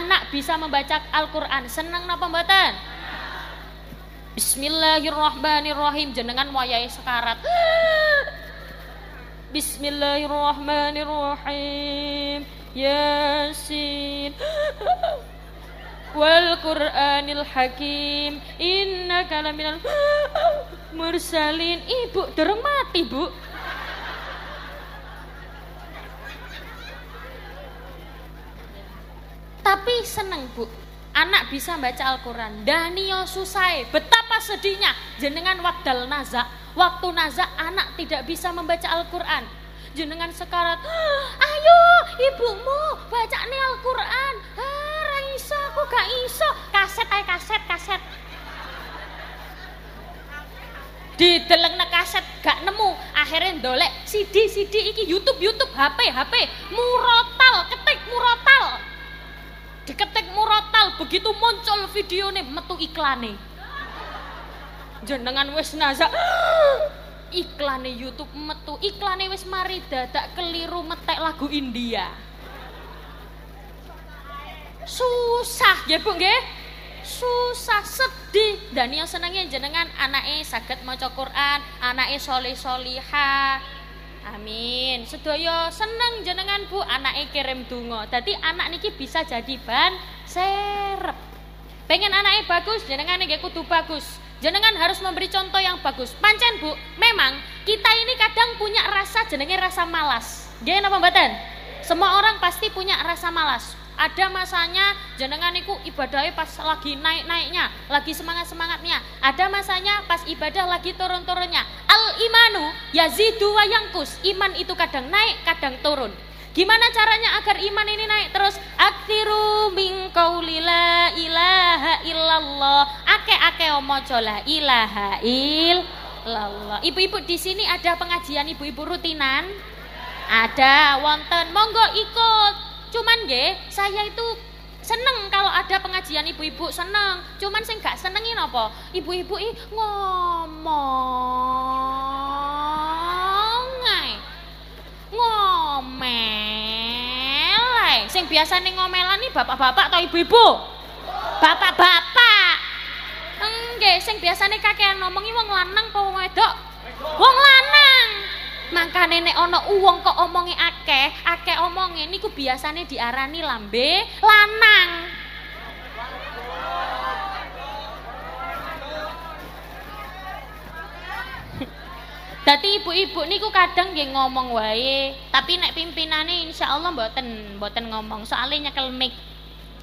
anak bisa membaca Al-Qur'an. Seneng napa mboten? Bismillahirrahmanirrahim jenengan wayahe sekarat. Bismillahirrahmanirrahim. Yasin. Wal Qur'anil Hakim. Innaka laminal mursalin. Ibu dereng mati, Bu. Tapi seneng, Bu. Anak bisa baca Al-Quran. Danio susai. Betapa sedihnya jenengan wakdal nazak. Waktu nazak anak tidak bisa membaca Al-Quran. Jenengan sekarat. Ayo ibumu baca nih Al-Quran. Ah, Raisa aku gak iso. Kaset ayo kaset kaset. di deleng kaset gak nemu akhirnya dolek CD CD iki YouTube YouTube HP HP murotal ketik murotal diketik murotal begitu muncul video nih metu iklane. Jenengan wis nazak. Iklane YouTube metu iklane wis mari dadak keliru metek lagu India. Susah ya bu nggih? Susah sedih. Dan yang senengnya jenengan anaknya sakit maca Quran anaknya solih soliha amin. Sedoyo seneng jenengan bu anaknya kirim dungo jadi anak niki bisa jadi ban serep. Pengen anaknya bagus jenengan niki kudu bagus. Jenengan harus memberi contoh yang bagus. Pancen bu memang kita ini kadang punya rasa jenenge rasa malas. Gimana pembadan semua orang pasti punya rasa malas ada masanya jenengan iku ibadahnya pas lagi naik-naiknya, lagi semangat-semangatnya. Ada masanya pas ibadah lagi turun-turunnya. Al imanu yazidu wa yangkus. Iman itu kadang naik, kadang turun. Gimana caranya agar iman ini naik terus? Aktiru min qauli la ilaha illallah. Ake-ake omojo la ilaha illallah. Ibu-ibu di sini ada pengajian ibu-ibu rutinan? Ada, wonten. Monggo ikut Cuman nggih, saya itu seneng kalau ada pengajian ibu-ibu seneng. Cuman sing gak senengin apa? Ibu-ibu ini ngomong. Ngomel. Sing biasane ngomelan nih bapak-bapak atau ibu-ibu? Bapak-bapak. Nggih, sing biasane kakean ngomongi wong lanang apa wong wedok? Wong lanang. Mangkane nek ana uwong kok omongi akeh, akeh omonge niku biasane diarani lambe lanang. Dadi ibu-ibu niku kadang nggih ngomong wae, tapi nek pimpinane insyaallah mboten mboten ngomong, soalnya nyekel.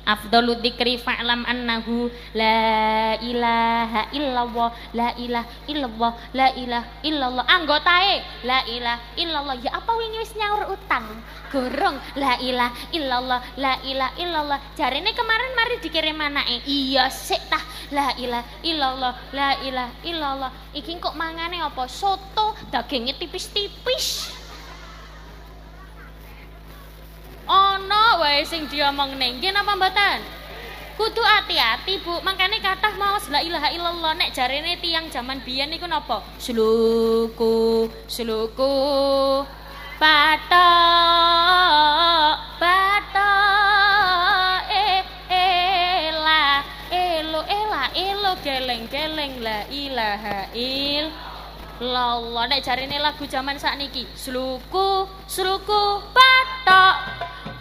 Afdalu dzikri fa'lam annahu la ilaha illallah la ilaha illallah la ilaha illallah. Anggotae la ilaha illallah. Ya apa wingi wis nyaur utang? Gorong. La ilaha illallah la ilaha illallah. Jarene kemarin mari dikirim anake. Iya sik tah la ilaha illallah la ilaha illallah. Iki kok mangane apa? Soto dagingnya tipis-tipis ono wae sing diomongne nggih napa mboten? Kudu hati-hati Bu. Makanya kata mau la ilaha illallah. Nek jarene tiang zaman biyen niku napa? Sluku sluku pato pato eh ela elo ela elo geleng geleng. La ilaha illallah. Nek jarene lagu zaman sakniki sluku sluku patok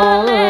salli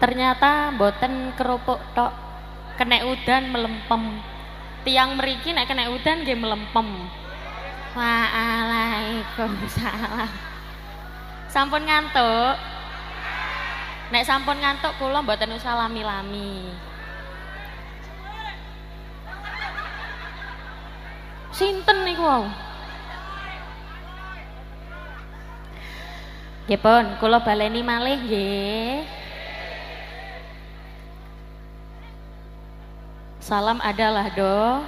Ternyata boten kerupuk tok. Kena udan melempem. Tiang meriki nek kena udan nggih melempem. Waalaikumsalam. Sampun ngantuk? Nek sampun ngantuk kula mboten usah lami-lami. Sinten niku wau? Nggih pun, baleni malih nggih. Salam adalah do.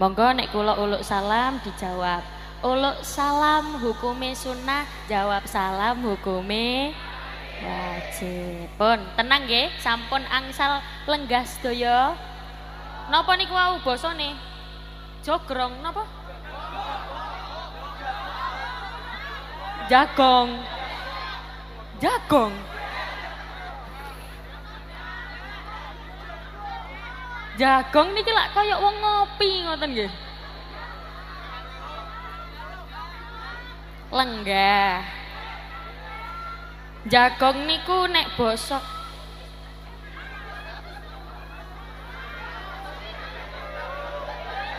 Monggo nek kula uluk salam dijawab. Uluk salam hukume sunnah, jawab salam hukume wajib. Pun tenang nggih, sampun angsal lenggah sedaya. Napa niku wau basane? Jogrong napa? Jagong. Jagong. Jagong niki lak kaya wong ngopi ngoten nggih. Lenggah. Jagong niku nek bosok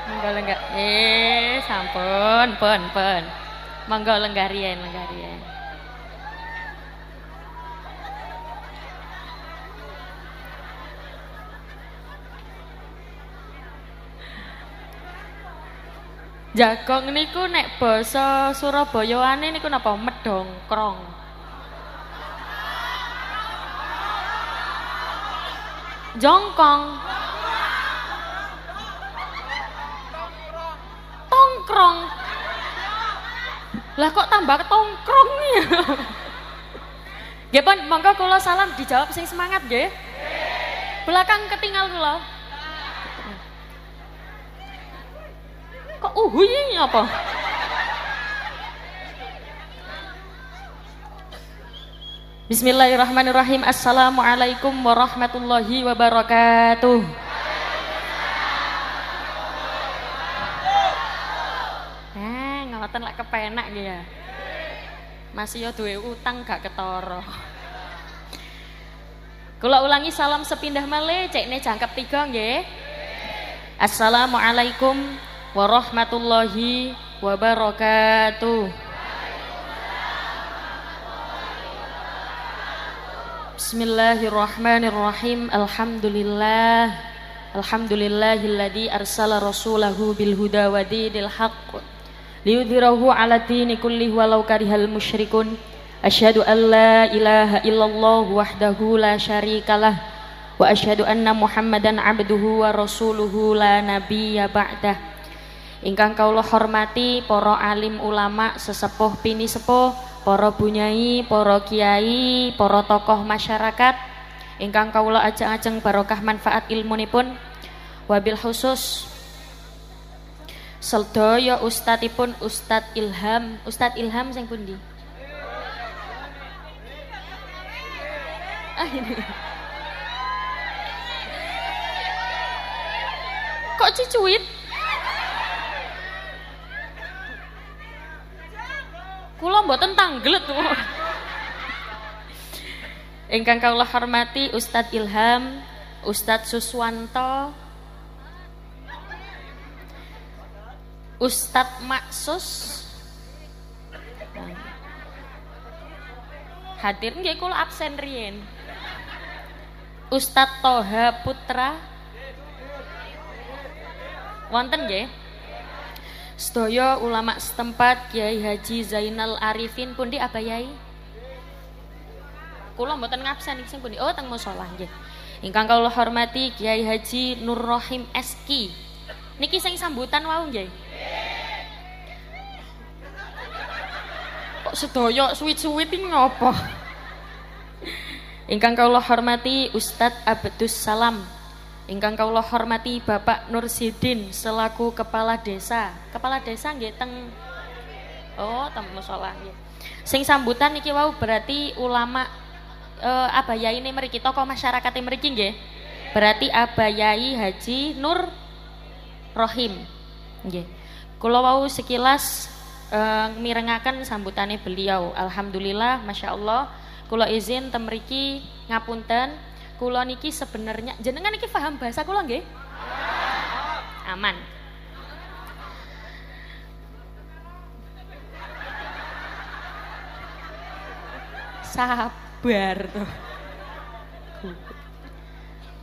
Monggo lenggah. Eh, sampun, pun, pun. Monggo lenggah riyen, lenggah riyen. Jagong niku nek basa Surabayane niku napa medongkrong. Jongkong. Tongkrong. Lah kok tambah tongkrong ya? Nggih pun monggo kula salam dijawab sing semangat nggih. Belakang ketinggal kula. Kok uhuy apa? Bismillahirrahmanirrahim. Assalamualaikum warahmatullahi wabarakatuh. Eh, ngoten kepenak ya. Masih yo duwe utang gak ketara. Kula ulangi salam sepindah malih, cekne jangkep tiga nggih. Assalamualaikum warahmatullahi wabarakatuh. Bismillahirrahmanirrahim. Alhamdulillah. Alhamdulillahilladzi arsala rasulahu bil huda wa dinil haqq liyudhhirahu 'ala dini kullihi walau karihal musyrikun. Asyhadu an la ilaha illallah wahdahu la syarikalah wa asyhadu anna Muhammadan 'abduhu wa rasuluhu la nabiyya ba'dah. Ingkang kaula hormati para alim ulama sesepuh pini sepuh, para bunyai, para kiai, para tokoh masyarakat ingkang kaula ajeng-ajeng barokah manfaat ilmunipun. Wabil khusus sedaya ustadipun Ustad Ilham, Ustad Ilham sing pundi? Ah. Kok cicuit? Kula mboten tanglet. Ingkang kula hormati Ustadz Ilham, Ustadz Suswanto, Ustadz Maksus. Hadir nggih kula absen riyen. Ustadz Toha Putra. Wonten nggih? Sedaya ulama setempat Kiai Haji Zainal Arifin pun di apa yai? Kula mboten ngabsen sing pundi? Oh teng musala nggih. Ingkang kula hormati Kiai Haji Nur Rohim Eski. Niki sing sambutan wau nggih. kok sedaya suwit-suwit iki ngopo? Ingkang kula hormati Ustadz Abdus Salam. Ingkang kula hormati Bapak Nur Sidin selaku kepala desa. Kepala desa nggih teng Oh, teng musala nggih. Sing sambutan iki wau berarti ulama eh, abayai ini mriki tokoh masyarakat mriki nggih. Berarti abayai Haji Nur Rohim. Nggih. Kula wau sekilas uh, mirengaken sambutane beliau. Alhamdulillah, masya Allah. Kula izin temriki ngapunten. Kula niki sebenarnya jenengan niki paham bahasa kula nggih? Aman. Sabar tuh.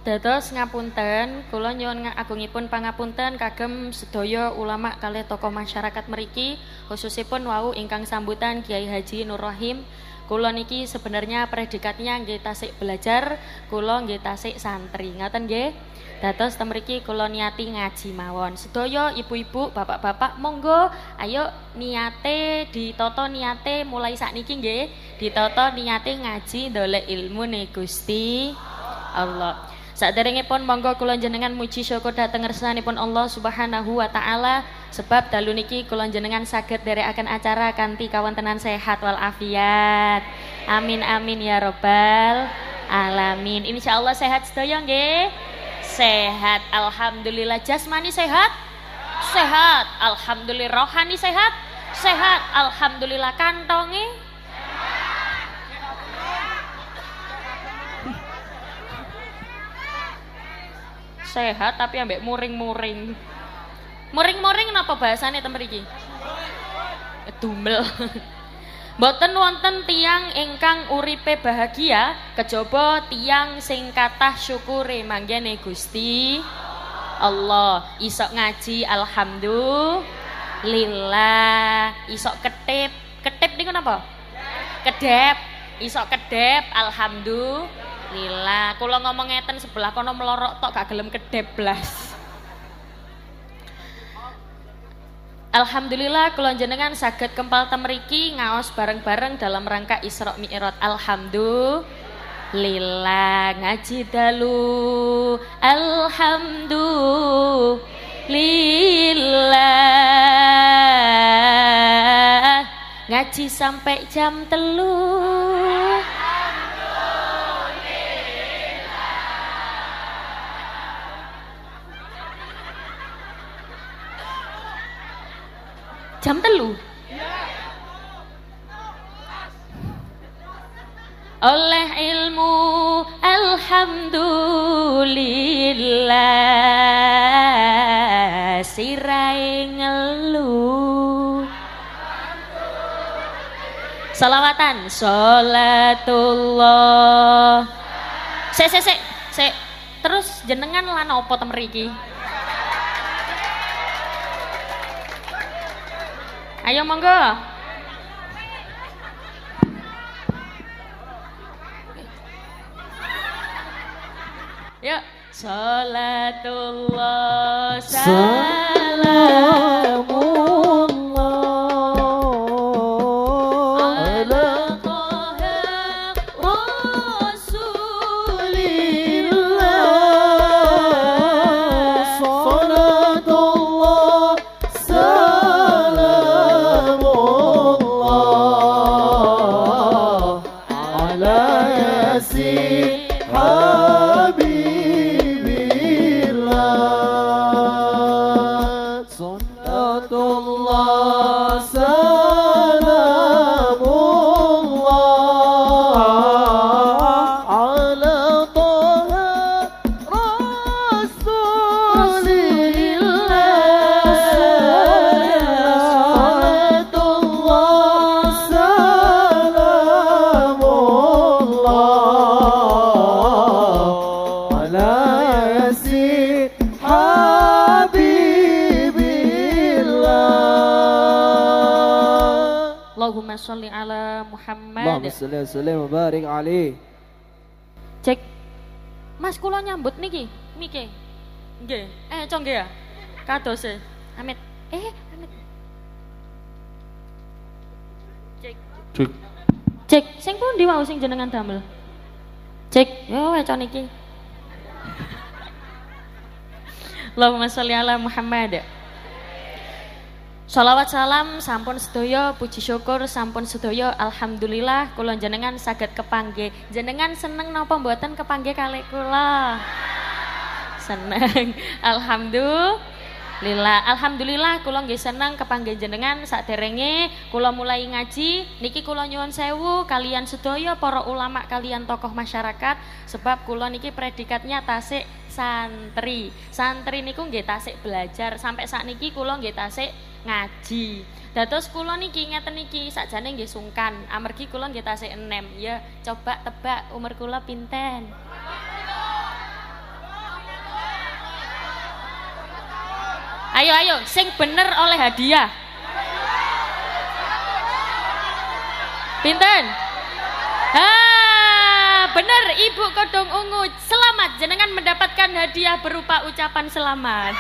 Dados ngapunten, kula nyuwun agungipun pangapunten kagem sedaya ulama kalih tokoh masyarakat meriki, khususipun wau ingkang sambutan Kiai Haji Nur Rahim. Kula niki sebenarnya predikatnya nggih tasik belajar, kula nggih tasik santri. Ngaten nggih? Dados temriki kula niati ngaji mawon. Sedaya ibu-ibu, bapak-bapak, monggo ayo niate ditoto niate mulai sakniki nggih. Ditoto niate ngaji ndolek ilmu nih Gusti Allah. Saderengipun monggo kula jenengan muji syukur dhateng ngersanipun Allah Subhanahu wa taala sebab dalu niki kula jenengan saged akan acara kanthi kawontenan sehat wal afiat. Amin amin ya robbal alamin. Insyaallah sehat sedaya nggih. Sehat alhamdulillah jasmani sehat? Sehat. Alhamdulillah rohani sehat? Sehat. Alhamdulillah kantonge sehat tapi ambek muring-muring. Muring-muring napa bahasane temen iki? Dumel. Boten wonten tiang ingkang uripe bahagia kejaba tiang sing kathah syukure manggene Gusti Allah. Isok ngaji alhamdulillah. Isok ketip. Ketip niku napa? Kedep. Isok kedep alhamdulillah. Lila, kula ngomong ngeten sebelah kono melorok tok gak gelem kedep. Alhamdulillah kula jenengan saged kempal temriki ngaos bareng-bareng dalam rangka Isra Mi'raj. Alhamdulillah ngaji dalu. Alhamdulillah ngaji sampai jam telu. Jam telu? Oleh ilmu alhamdulillah sirai ngelu salawatan salatullah. Se se se terus jenengan lan opo temeriki Ayo monggo. Yuk, salatullah salamun Assalamualaikum warahmatullahi wabarakatuh. Cek. Mas kula nyambut niki, miki. Nggih. Eh, cong nggih ya. Kados e. Amit. Eh, amit. Cek. Cek. Cek, sing pundi wau sing jenengan damel? Cek, yo wecon iki. Allahumma sholli ala Muhammad. Salawat salam sampun sedaya puji syukur sampun sedaya alhamdulillah kula jenengan saged kepanggih. Jenengan seneng napa mboten kepanggih kalih kula? Seneng. Alhamdulillah. Alhamdulillah kula nggih seneng kepanggih jenengan saderenge kula mulai ngaji niki kula nyuwun sewu kalian sedaya para ulama kalian tokoh masyarakat sebab kula niki predikatnya tasik santri. Santri niku nggih tasik belajar sampai saat niki kula nggih tasik ngaji. Dados kula niki ngeten niki sakjane nggih sungkan, amargi kula nggih tasih enem. Ya coba tebak umur kula pinten. Ayo ayo, sing bener oleh hadiah. Pinten? Ha, bener Ibu Kodong Ungu. Selamat jenengan mendapatkan hadiah berupa ucapan selamat.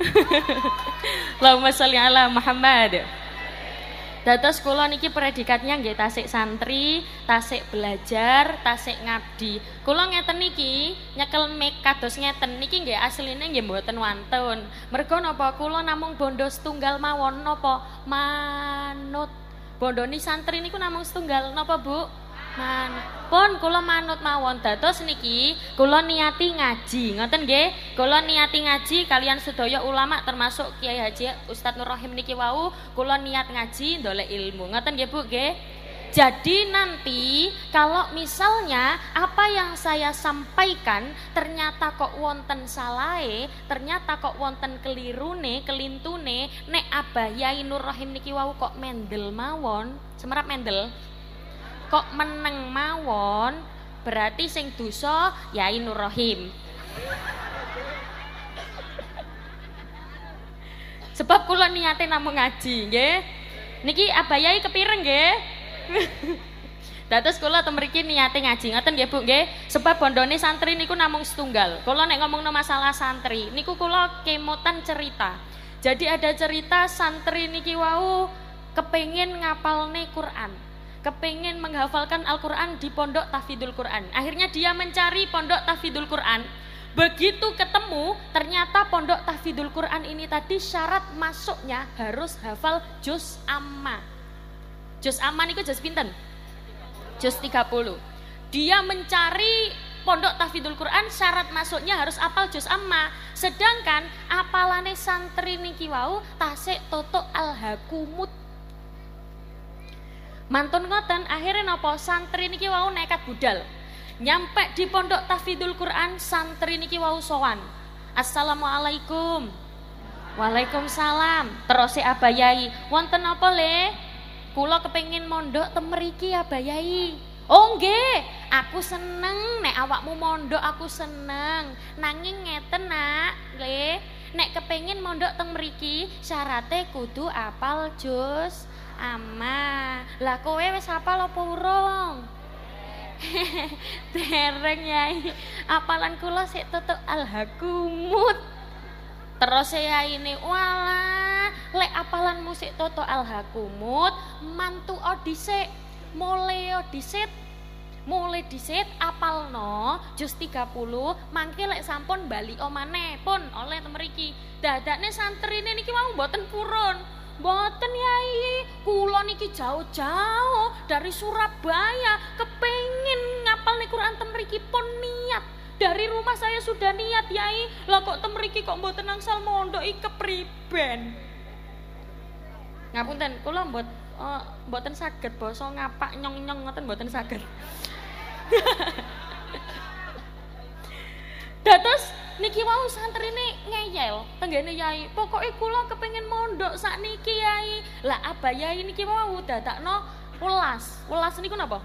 Allahumma sholli ala Muhammad. Dados kula niki predikatnya nggih tasik santri, tasik belajar, tasik ngabdi. Kula ngeten niki nyekel mik kados ngeten niki nggih asline nggih mboten wantun. Mergo napa kula namung bondo setunggal mawon napa manut. Bondoni santri niku namung setunggal napa Bu? Man, pun kula manut mawon dados niki kula niati ngaji. Ngoten nggih? Kula niati ngaji kalian sedaya ulama termasuk Kiai Haji Ustadz Nur Rahim niki wau kula niat ngaji ndolek ilmu. Ngoten nggih Bu nggih? Jadi nanti kalau misalnya apa yang saya sampaikan ternyata kok wonten salahe, ternyata kok wonten kelirune, kelintune, nek Abah Yai Nur Rahim niki wau kok mendel mawon, semerap mendel, kok meneng mawon berarti sing dosa Yai Nur Rahim. Sebab kula niate namung ngaji, nggih. Niki abayai kepireng nggih. Dados kula temriki niate ngaji ngoten nggih Bu nggih. Sebab bondone santri niku namung setunggal. Kula nek ngomongno masalah santri, niku kula kemotan cerita. Jadi ada cerita santri niki wau kepengin ngapalne Quran kepingin menghafalkan Al-Quran di pondok Tafidul Quran. Akhirnya dia mencari pondok Tafidul Quran. Begitu ketemu, ternyata pondok Tafidul Quran ini tadi syarat masuknya harus hafal juz amma. Juz amma itu juz pinten? Juz 30. Dia mencari pondok Tafidul Quran syarat masuknya harus apal juz amma. Sedangkan apalane santri niki wau toto al-hakumut Mantun ngoten akhirnya nopo santri niki wau nekat budal. Nyampe di pondok Tafidul Quran santri niki wau sowan. Assalamualaikum. Waalaikumsalam. Terus si abayai, wonten apa le? Kula kepengin mondok temeriki abayai. Oh nggih, aku seneng nek awakmu mondok aku seneng. Nanging ngeten nak, le. Nek kepengin mondok teng mriki syaratnya kudu apal jus Ama, lah kowe wis hafal apa urung? Dereng yai. Apalan kula sik tutuk alhakumut. Terus ya ini wala, lek apalan musik toto alhakumut, mantu odisek, mulai odisit, mulai disit apal no, jus 30, mangke lek sampun bali omane pun oleh temeriki. Dadakne santri ini niki mau mboten purun. Boten Yai, kula niki jauh-jauh dari Surabaya kepengin ngapal nih Quran temriki pun niat. Dari rumah saya sudah niat Yai, lah kok temriki kok mboten angsal mondok iki kepriben. Ngapunten, kula mbot uh, mboten saged basa ngapak nyong-nyong ngoten mboten saged. Dados niki wau ini ngeyel tenggene yai. Pokoknya kula kepengin mondok sak niki yai. Lah apa yai niki wau dadakno welas. Welas niku napa?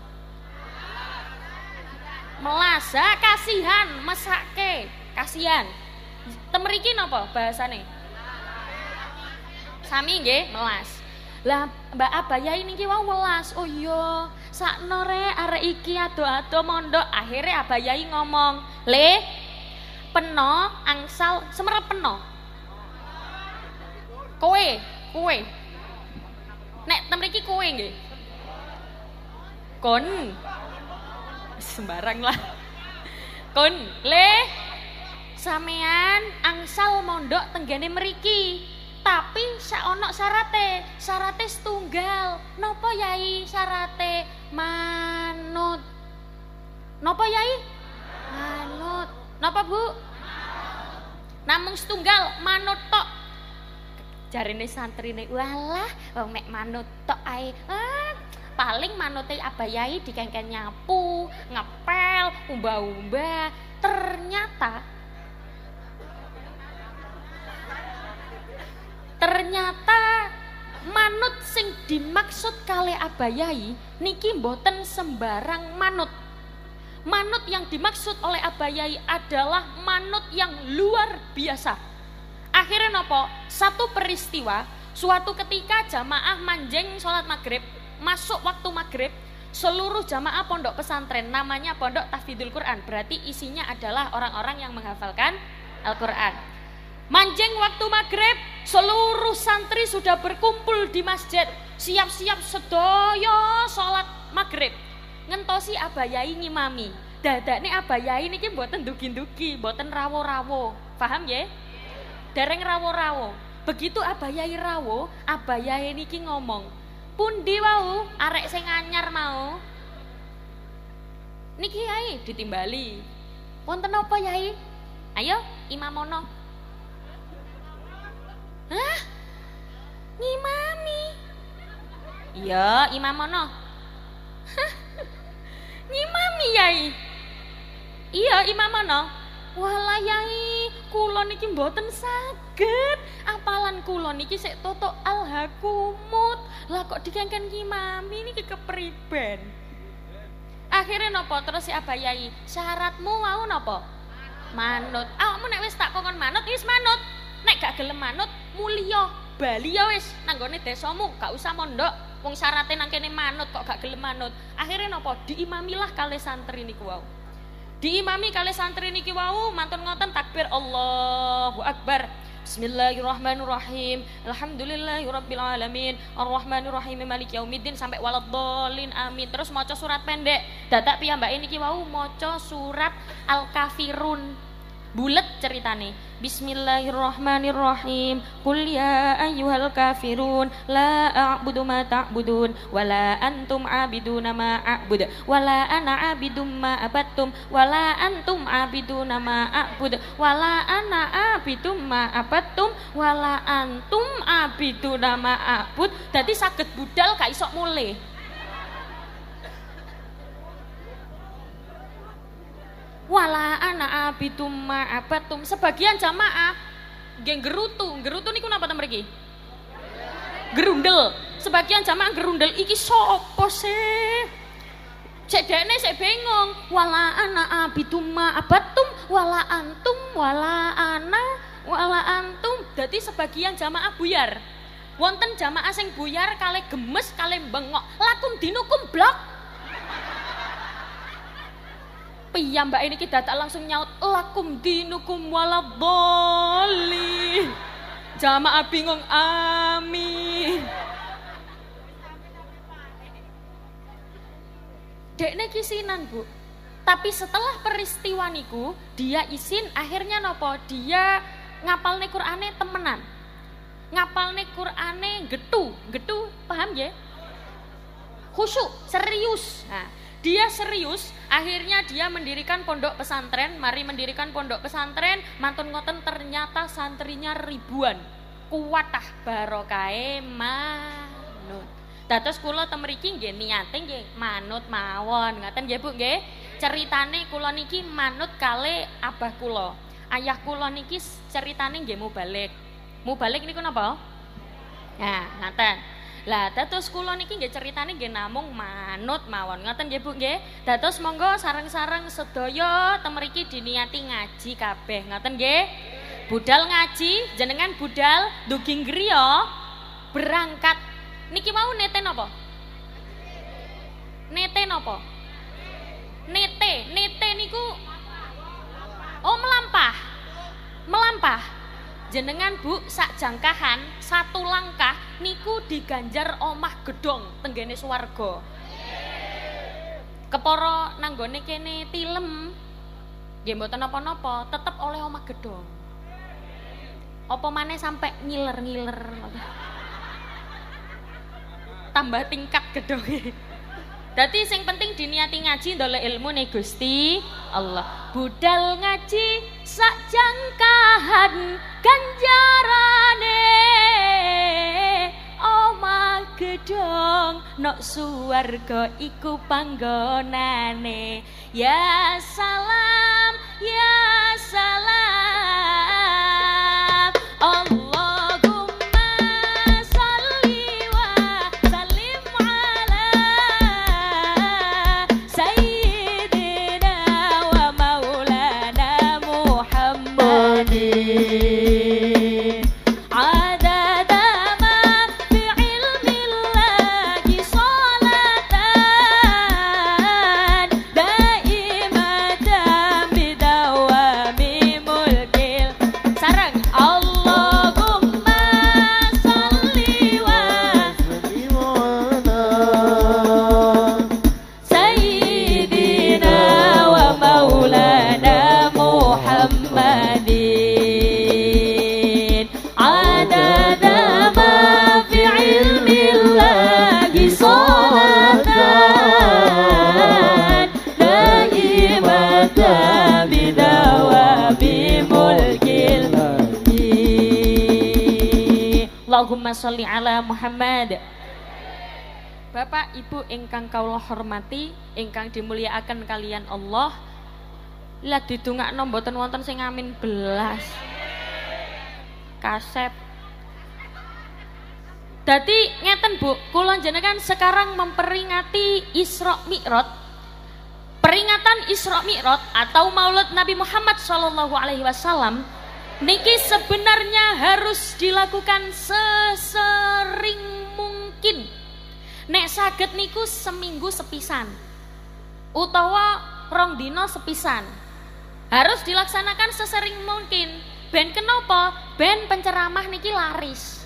Melas. Ha kasihan mesake. Kasihan. Temeriki napa bahasane? Sami nggih melas. Lah Mbak Abaya ini ki wau welas. Oh iya, sakno re arek iki ado-ado mondok. Akhirnya Abayai ngomong, "Le, peno angsal semerap peno kowe kue. Nek tem mriki kue nggih. Kon. Sembarang lah. Kon, le sampean angsal mondok tenggene mriki. Tapi saono syarate, syarate setunggal. Napa yai syarate? Manut. Napa yai? Manut. Napa Bu? Namung setunggal manut tok. Jarine santrine, "Walah, wong mek manut tok ae." Ah, paling manute abayai dikengken nyapu, ngepel, umba-umba. Ternyata ternyata manut sing dimaksud kali abayai niki mboten sembarang manut manut yang dimaksud oleh abayai adalah manut yang luar biasa akhirnya nopo satu peristiwa suatu ketika jamaah manjeng sholat maghrib masuk waktu maghrib seluruh jamaah pondok pesantren namanya pondok tahfidzul Quran berarti isinya adalah orang-orang yang menghafalkan Al-Quran Manjeng waktu maghrib, seluruh santri sudah berkumpul di masjid, siap-siap sedoyo sholat maghrib. Ngentosi abayai ngimami. Dadakne abayai niki mboten dugi-dugi, mboten rawo-rawo. Paham ya? Dereng rawo-rawo. Begitu abayai rawo, abayai niki ngomong, "Pundi wau arek sing anyar mau?" Niki yai ditimbali. Wonten apa yai? Ayo imamono Hah? Ngimami. Iya, imam mana? Ngimami yai. Iya, imam? Walah yai, kula niki mboten saged. Apalan kula niki sik toto alhakumut. Lah kok dikengken ngimami niki kepriben. Akhirnya nopo terus si abayai, syaratmu mau nopo? Manut. Awakmu nek wis tak kongkon manut, wis manut. Nek gak gelem manut, mulia Bali ya wis nanggone desamu gak usah mondok wong syarate nang kene manut kok gak gelem manut akhirnya nopo diimamilah kali santri niku wau diimami kali santri niki wau mantun ngoten takbir Allahu Akbar Bismillahirrahmanirrahim. Alhamdulillahirabbil alamin. Arrahmanirrahim maliki yaumiddin sampai waladhdallin amin. Terus maca surat pendek. Dadak piyambake niki wau maca surat Al-Kafirun bulet ceritane. Bismillahirrahmanirrahim. Qul ya ayyuhal kafirun La a'budu ma ta'budun Wala antum abiduna ma a'bud Wala ana abidum ma abattum Wala antum abiduna ma a'bud Wala ana abidum ma abattum Wala antum abiduna ma a'bud. Jadi sakit budal gak isok mulai wala ana abitum ma abatum. Sebagian jamaah geng gerutu gerutu niku napa ta mriki? Gerundel. Sebagian jamaah gerundel iki sopo sih? Cek dekne sik bingung wala ana abitum ma abatum. Wala antum wala ana wala antum. Dadi sebagian jamaah buyar. Wonten jamaah sing buyar kale gemes kale bengok. Lakum dinukum blok piyambak ini kita tak langsung nyaut lakum dinukum waladoli jamaah bingung amin. Dekne kisinan bu. Tapi setelah peristiwa niku dia izin akhirnya nopo? Dia ngapal nih Qur'ane temenan. Ngapal nih Qur'ane getu. Getu paham ya? Khusyuk serius. Nah dia serius, akhirnya dia mendirikan pondok pesantren, mari mendirikan pondok pesantren, mantun ngoten ternyata santrinya ribuan. Kuatah barokae manut. Dados kula temriki nggih niate nggih manut mawon, ngaten nggih Bu nggih. Ceritane kula niki manut kali abah kula. Ayah kula niki ceritane nggih mubalik. Mubalik niku napa? Nah, ngaten. Lah dados kula niki nggih ceritane nggih namung manut mawon. Ngoten nggih Bu nggih. Dados monggo sareng-sareng sedaya temriki diniati ngaji kabeh. Ngoten nggih. Budal ngaji, jenengan budal duging griya berangkat. Niki mau nete napa? Nete napa? Nete, nete niku Oh melampah. Melampah. Jenengan Bu sak jangkahan satu langkah niku diganjar omah gedong tenggene swarga. Keporo nanggone kene tilem nggih mboten napa-napa, tetep oleh omah gedong. Apa maneh sampai ngiler-ngiler. Tambah tingkat gedonge. Dadi sing penting diniati ngaji ndolek ilmu nih Gusti Allah. Budal ngaji sak jangkahan ganjarane. Oma gedong nok suwarga iku panggonane. Ya salam ya salam sholli ala Muhammad. Bapak Ibu ingkang kawula hormati, ingkang dimulyakaken kalian Allah. Lah didongakno mboten wonten sing amin belas. Kasep. Dadi ngeten Bu, kula jenengan sekarang memperingati Isra Mi'raj. Peringatan Isra Mi'raj atau Maulid Nabi Muhammad sallallahu alaihi wasallam niki sebenarnya harus dilakukan sesering mungkin. Nek saged niku seminggu sepisan. Utawa rong dino sepisan. Harus dilaksanakan sesering mungkin. Ben kenapa? Ben penceramah niki laris.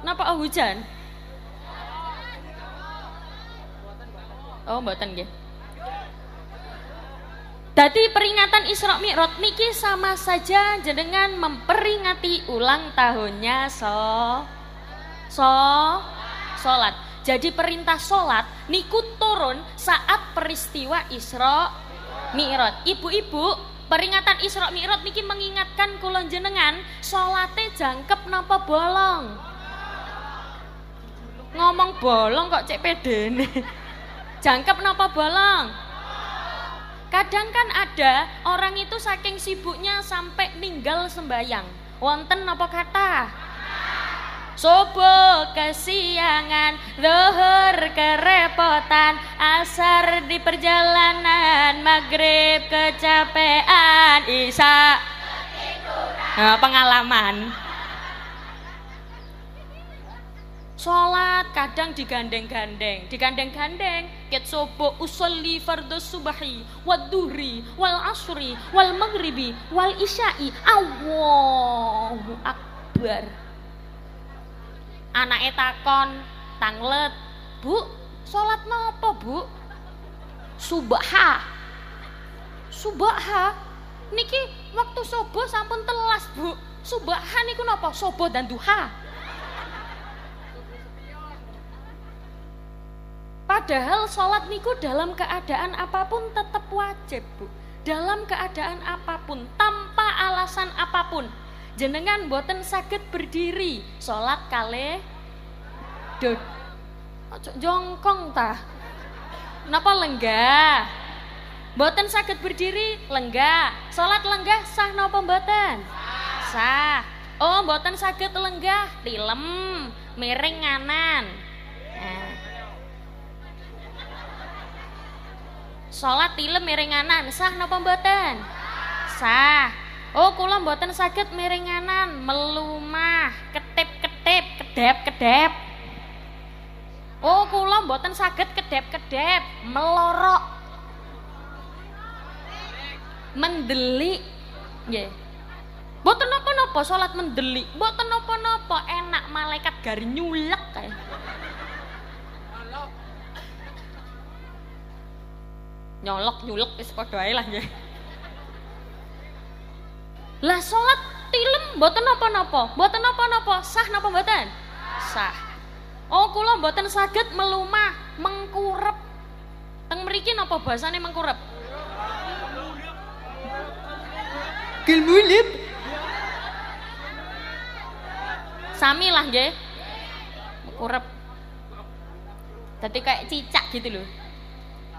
Napa? Oh, hujan? Oh, mboten nggih. Jadi peringatan Isra Mi'raj niki sama saja dengan memperingati ulang tahunnya so so salat. Jadi perintah salat niku turun saat peristiwa Isra Mi'raj. Ibu-ibu, peringatan Isra Mi'raj niki mengingatkan kula jenengan salate jangkep napa bolong. Ngomong bolong kok cek pedene. Jangkep napa bolong? Kadang kan ada orang itu saking sibuknya sampai ninggal sembayang. Wonten apa kata? Subuh kesiangan, zuhur kerepotan, asar di perjalanan, maghrib kecapean, isya nah, pengalaman. Sholat kadang digandeng-gandeng, digandeng-gandeng. Ket sobo usolli fardhu subahi, wad duhri, wal asri, wal maghribi, wal isya'i. Allahu akbar. Anake takon, tanglet, "Bu, sholat napa, Bu?" Subha. Subha. Niki waktu sobo sampun telas, Bu. Subha niku napa? Sobo dan duha. Padahal sholat niku dalam keadaan apa pun tetap wajib bu. Dalam keadaan apa pun, tanpa alasan apa pun. Jenengan boten sakit berdiri, sholat kale dod. jongkong tah. Napa lenggah? Boten sakit berdiri, lenggah. Sholat lenggah sah napa boten? Sah. Oh, boten sakit lenggah, tilem, miring nganan. Nah. Salat tilem miringanan sah napa mboten? Sah. Oh, kula mboten saged miringanan, melumah, ketip-ketip, kedep-kedep. Oh, kula mboten saged kedep-kedep, melorok. mendelik nggih Boten napa-napa salat mendelik, boten napa-napa enak malaikat gari nyulek kae. Nyolok nyulek wis padha ae lah nggih. Lah salat tilem boten napa-napa, boten napa-napa, sah napa mboten? Sah. Oh kula boten saged melumah, mengkurep. Teng mriki napa basane mengkurep? Gilmulip. Sami lah nggih. Mengkurep. Dadi kayak cicak gitu loh.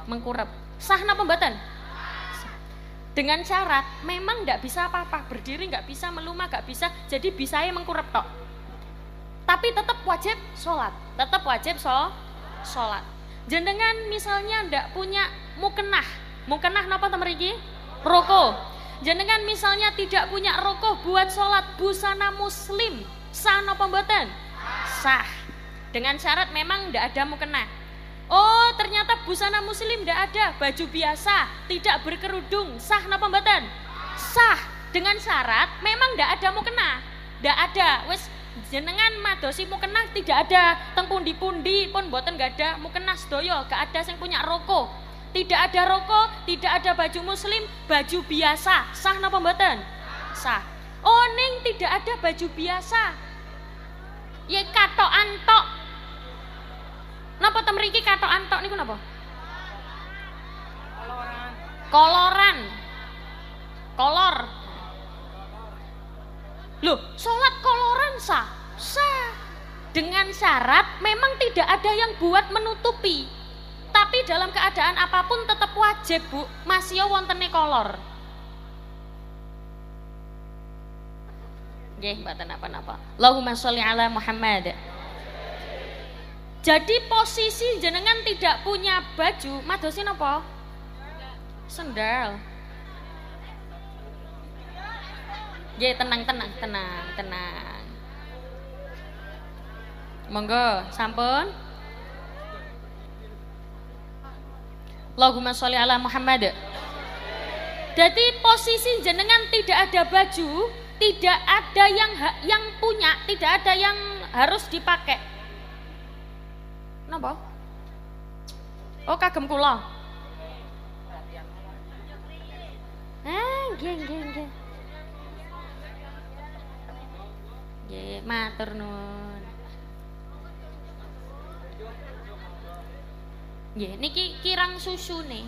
Mengkurep. Sah napa mboten? Dengan syarat memang nggak bisa apa-apa, berdiri nggak bisa, melumah nggak bisa, jadi bisa ya mengkurep tok. Tapi tetap wajib sholat, tetap wajib so, sholat. Jenengan misalnya ndak punya mukenah, mukenah napa temeriki? Roko. Jenengan misalnya tidak punya roko buat sholat busana muslim, sah napa mboten? Sah. Dengan syarat memang ndak ada mukenah. Oh, ternyata busana muslim tidak ada, baju biasa, tidak berkerudung, sah napa mboten? Sah. Dengan syarat memang tidak ada mukena. Tidak ada. Wes jenengan madosi mukena tidak ada. Teng pundi-pundi pun mboten gak ada mukena sedoyo, gak ada yang punya rokok. Tidak ada rokok, tidak ada baju muslim, baju biasa. Sah napa mboten? Sah. Oh, ning tidak ada baju biasa. Ya katok antok Napa tem mriki katokan tok niku napa? Koloran. Koloran. Kolor. Loh, sholat koloran sah? Sah. Dengan syarat memang tidak ada yang buat menutupi. Tapi dalam keadaan apa pun tetap wajib, Bu. Masih wontene kolor. Nggih, mboten apa-apa. Allahumma sholli ala Muhammad. Jadi posisi jenengan tidak punya baju, madosin apa? Sendal. Ya tenang tenang tenang tenang. Monggo, sampun. Allahumma sholli ala Muhammad. Jadi posisi jenengan tidak ada baju, tidak ada yang yang punya, tidak ada yang harus dipakai Napa? Oh, kagem kula. Ah, nggih nggih nggih. Nggih, matur nuwun. Nggih, niki kirang susu nih.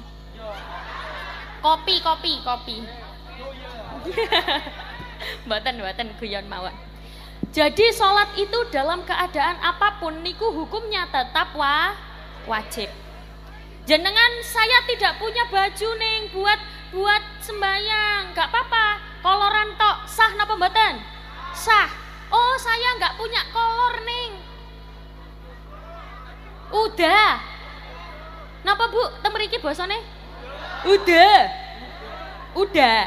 Kopi, kopi, kopi. mboten, mboten guyon mawon. Jadi sholat itu dalam keadaan apa pun niku hukumnya tetap wa, wajib. Jenengan saya tidak punya baju neng buat buat sembayang, nggak apa-apa. Koloran tok sah napa mboten? Sah. Oh saya nggak punya kolor neng. Udah. Napa bu? Temeriki bosone? Udah. Udah.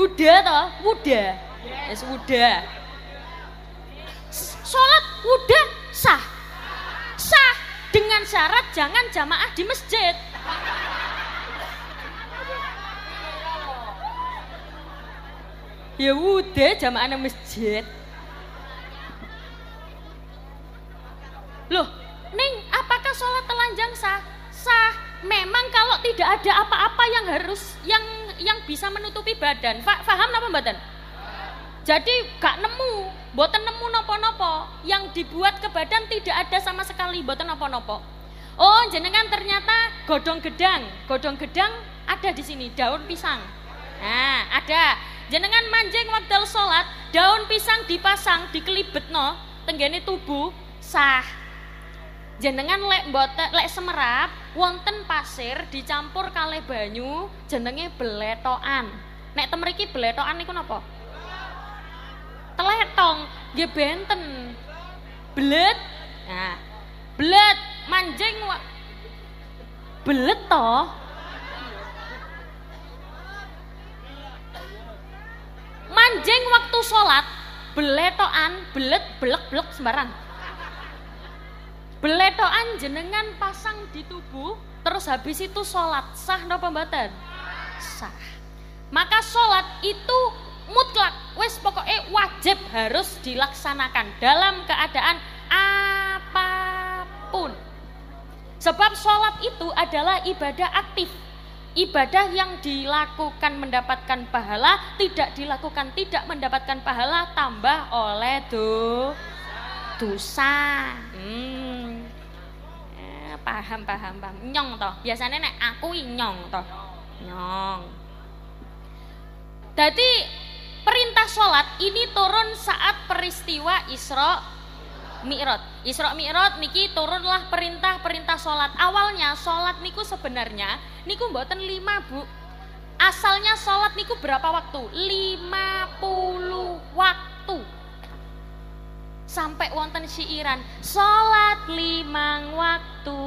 Udah toh? Udah. Wis udah. Sholat udah sah. Sah dengan syarat jangan jamaah di masjid. Ya udah jamaah di masjid. Loh, Ning, apakah sholat telanjang sah? Sah. Memang kalau tidak ada apa-apa yang harus yang yang bisa menutupi badan. Faham apa badan? Jadi gak nemu, boten nemu nopo-nopo. Yang dibuat ke badan tidak ada sama sekali, boten nopo-nopo. Oh, jenengan ternyata godong gedang. Godong gedang ada di sini, daun pisang. Nah, ada. Jenengan manjing waktu sholat, daun pisang dipasang, dikelibet no, tenggene tubuh, sah. Jenengan lek bote, lek semerap, wonten pasir dicampur kale banyu, jenenge beletoan. Nek temeriki beletoan niku napa? Teletong nggih benten. Belet nah belet manjing wa belet toh manjing waktu sholat beletoan belet belek belek sembarang beletoan jenengan pasang di tubuh terus habis itu sholat. Sah no pembatas sah. Maka sholat itu mutlak, wes pokoknya wajib harus dilaksanakan dalam keadaan apa pun. Sebab sholat itu adalah ibadah aktif. Ibadah yang dilakukan mendapatkan pahala, tidak dilakukan tidak mendapatkan pahala, tambah oleh do, dosa. Hmm. Eh, paham, paham, paham. Nyong toh. Biasanya nek aku nyong toh. Nyong. Jadi perintah sholat ini turun saat peristiwa Isra Mi'raj. Isra Mi'raj niki turunlah perintah-perintah sholat. Awalnya sholat niku sebenarnya niku mboten lima bu. Asalnya sholat niku berapa waktu? 50 waktu. Sampai wonten syiiran Sholat limang waktu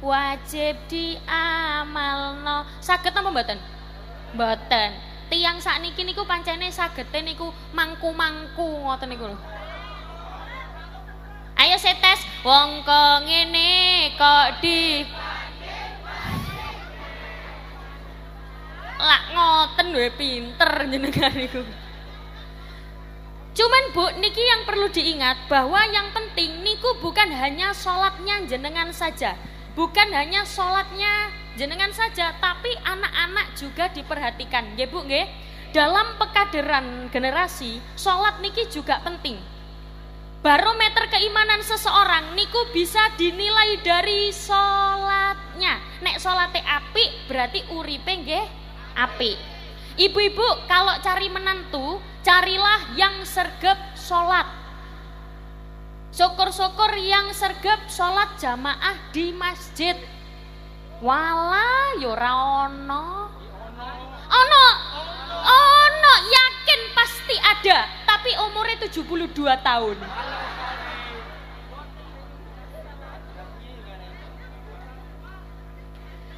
Wajib diamalno Saged apa mboten? Mboten Tiang sak niki niku pancene sagete niku mangku-mangku ngoten niku lho Ayo saya tes. Wong kok ngene kok di Lak ngoten gue pinter jenengan niku. Cuman Bu, niki yang perlu diingat bahwa yang penting niku bukan hanya sholatnya jenengan saja. Bukan hanya sholatnya jenengan saja, tapi anak-anak juga diperhatikan. Ya Bu, nggih. Dalam pekaderan generasi, sholat niki juga penting. Barometer keimanan seseorang niku bisa dinilai dari sholatnya. Nek sholatnya api berarti uripe nggih? Api ibu-ibu kalau cari menantu carilah yang sergap sholat. Syukur-syukur yang sergap sholat jamaah di masjid wala yura ono ono ono yakin pasti ada tapi umurnya 72 tahun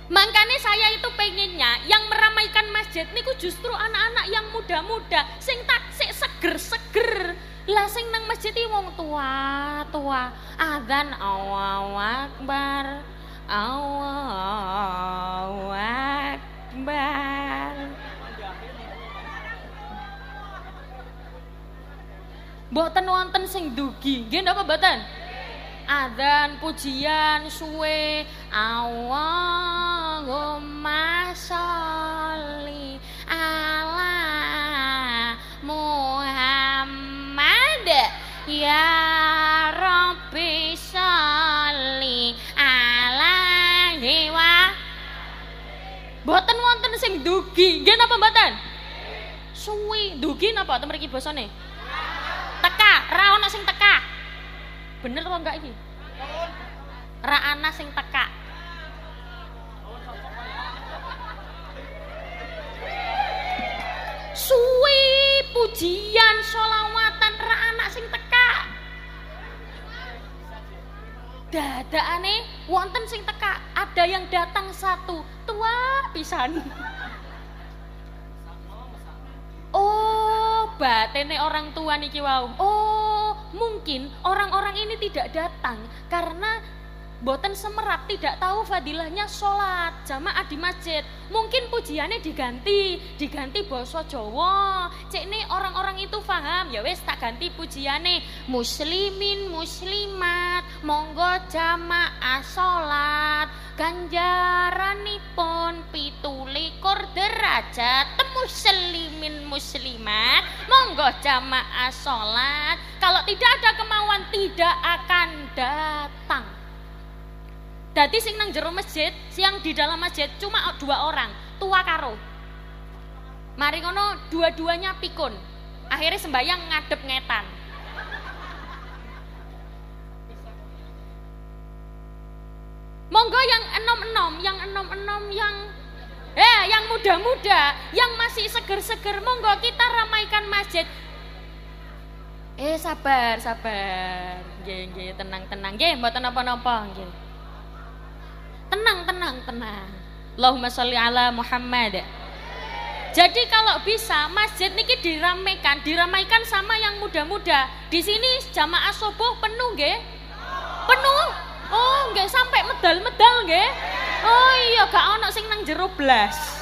Makanya saya itu pengennya yang meramaikan masjid niku justru anak-anak yang muda-muda sing tak sik seger-seger. Lah sing nang masjid iki wong tua, tua. Adzan Allahu Akbar. Allahu Akbar. Mboten wonten sing dugi. Nggih napa mboten? Adzan, pujian, suwe, Allahumma sholli ala Muhammad ya Boten wonten sing dugi, nggih napa mboten? Suwi, dugi napa temen mriki basane? Teka, ra ono sing teka. Bener apa enggak ini? Ra ana sing teka. Suwi pujian solawatan ra anak sing teka. Dadakane wonten sing teka, ada yang datang satu, tua pisan. Oh, batene orang tua niki wau. Oh, mungkin orang-orang ini tidak datang karena boten semerap tidak tahu fadilahnya sholat. Jamaah di masjid. Mungkin pujiannya diganti diganti boso Jawa. Cek nih orang-orang itu paham. Ya wes tak ganti pujiannya muslimin muslimat monggo jamaah sholat. Ganjaranipun pitulikur derajat. Muslimin muslimat monggo jamaah sholat. Kalau tidak ada kemauan tidak akan datang jadi sing nang jero masjid, siang di dalam masjid cuma dua orang, tua karo. Mari ngono dua-duanya pikun. Akhirnya sembayang ngadep ngetan. Monggo yang enom-enom, yang enom-enom, yang eh yang muda-muda, yang masih seger-seger, monggo kita ramaikan masjid. Eh sabar, sabar. Nggih, nggih, tenang-tenang. Nggih, mboten napa-napa, nggih. Tenang, tenang, tenang. Allahumma sholli ala Muhammad. Jadi kalau bisa masjid niki diramaikan, diramaikan sama yang muda-muda. Di sini jamaah subuh penuh nggih? Penuh? Oh, nggih sampai medal-medal nggih? Oh iya, gak ono sing nang jero blas.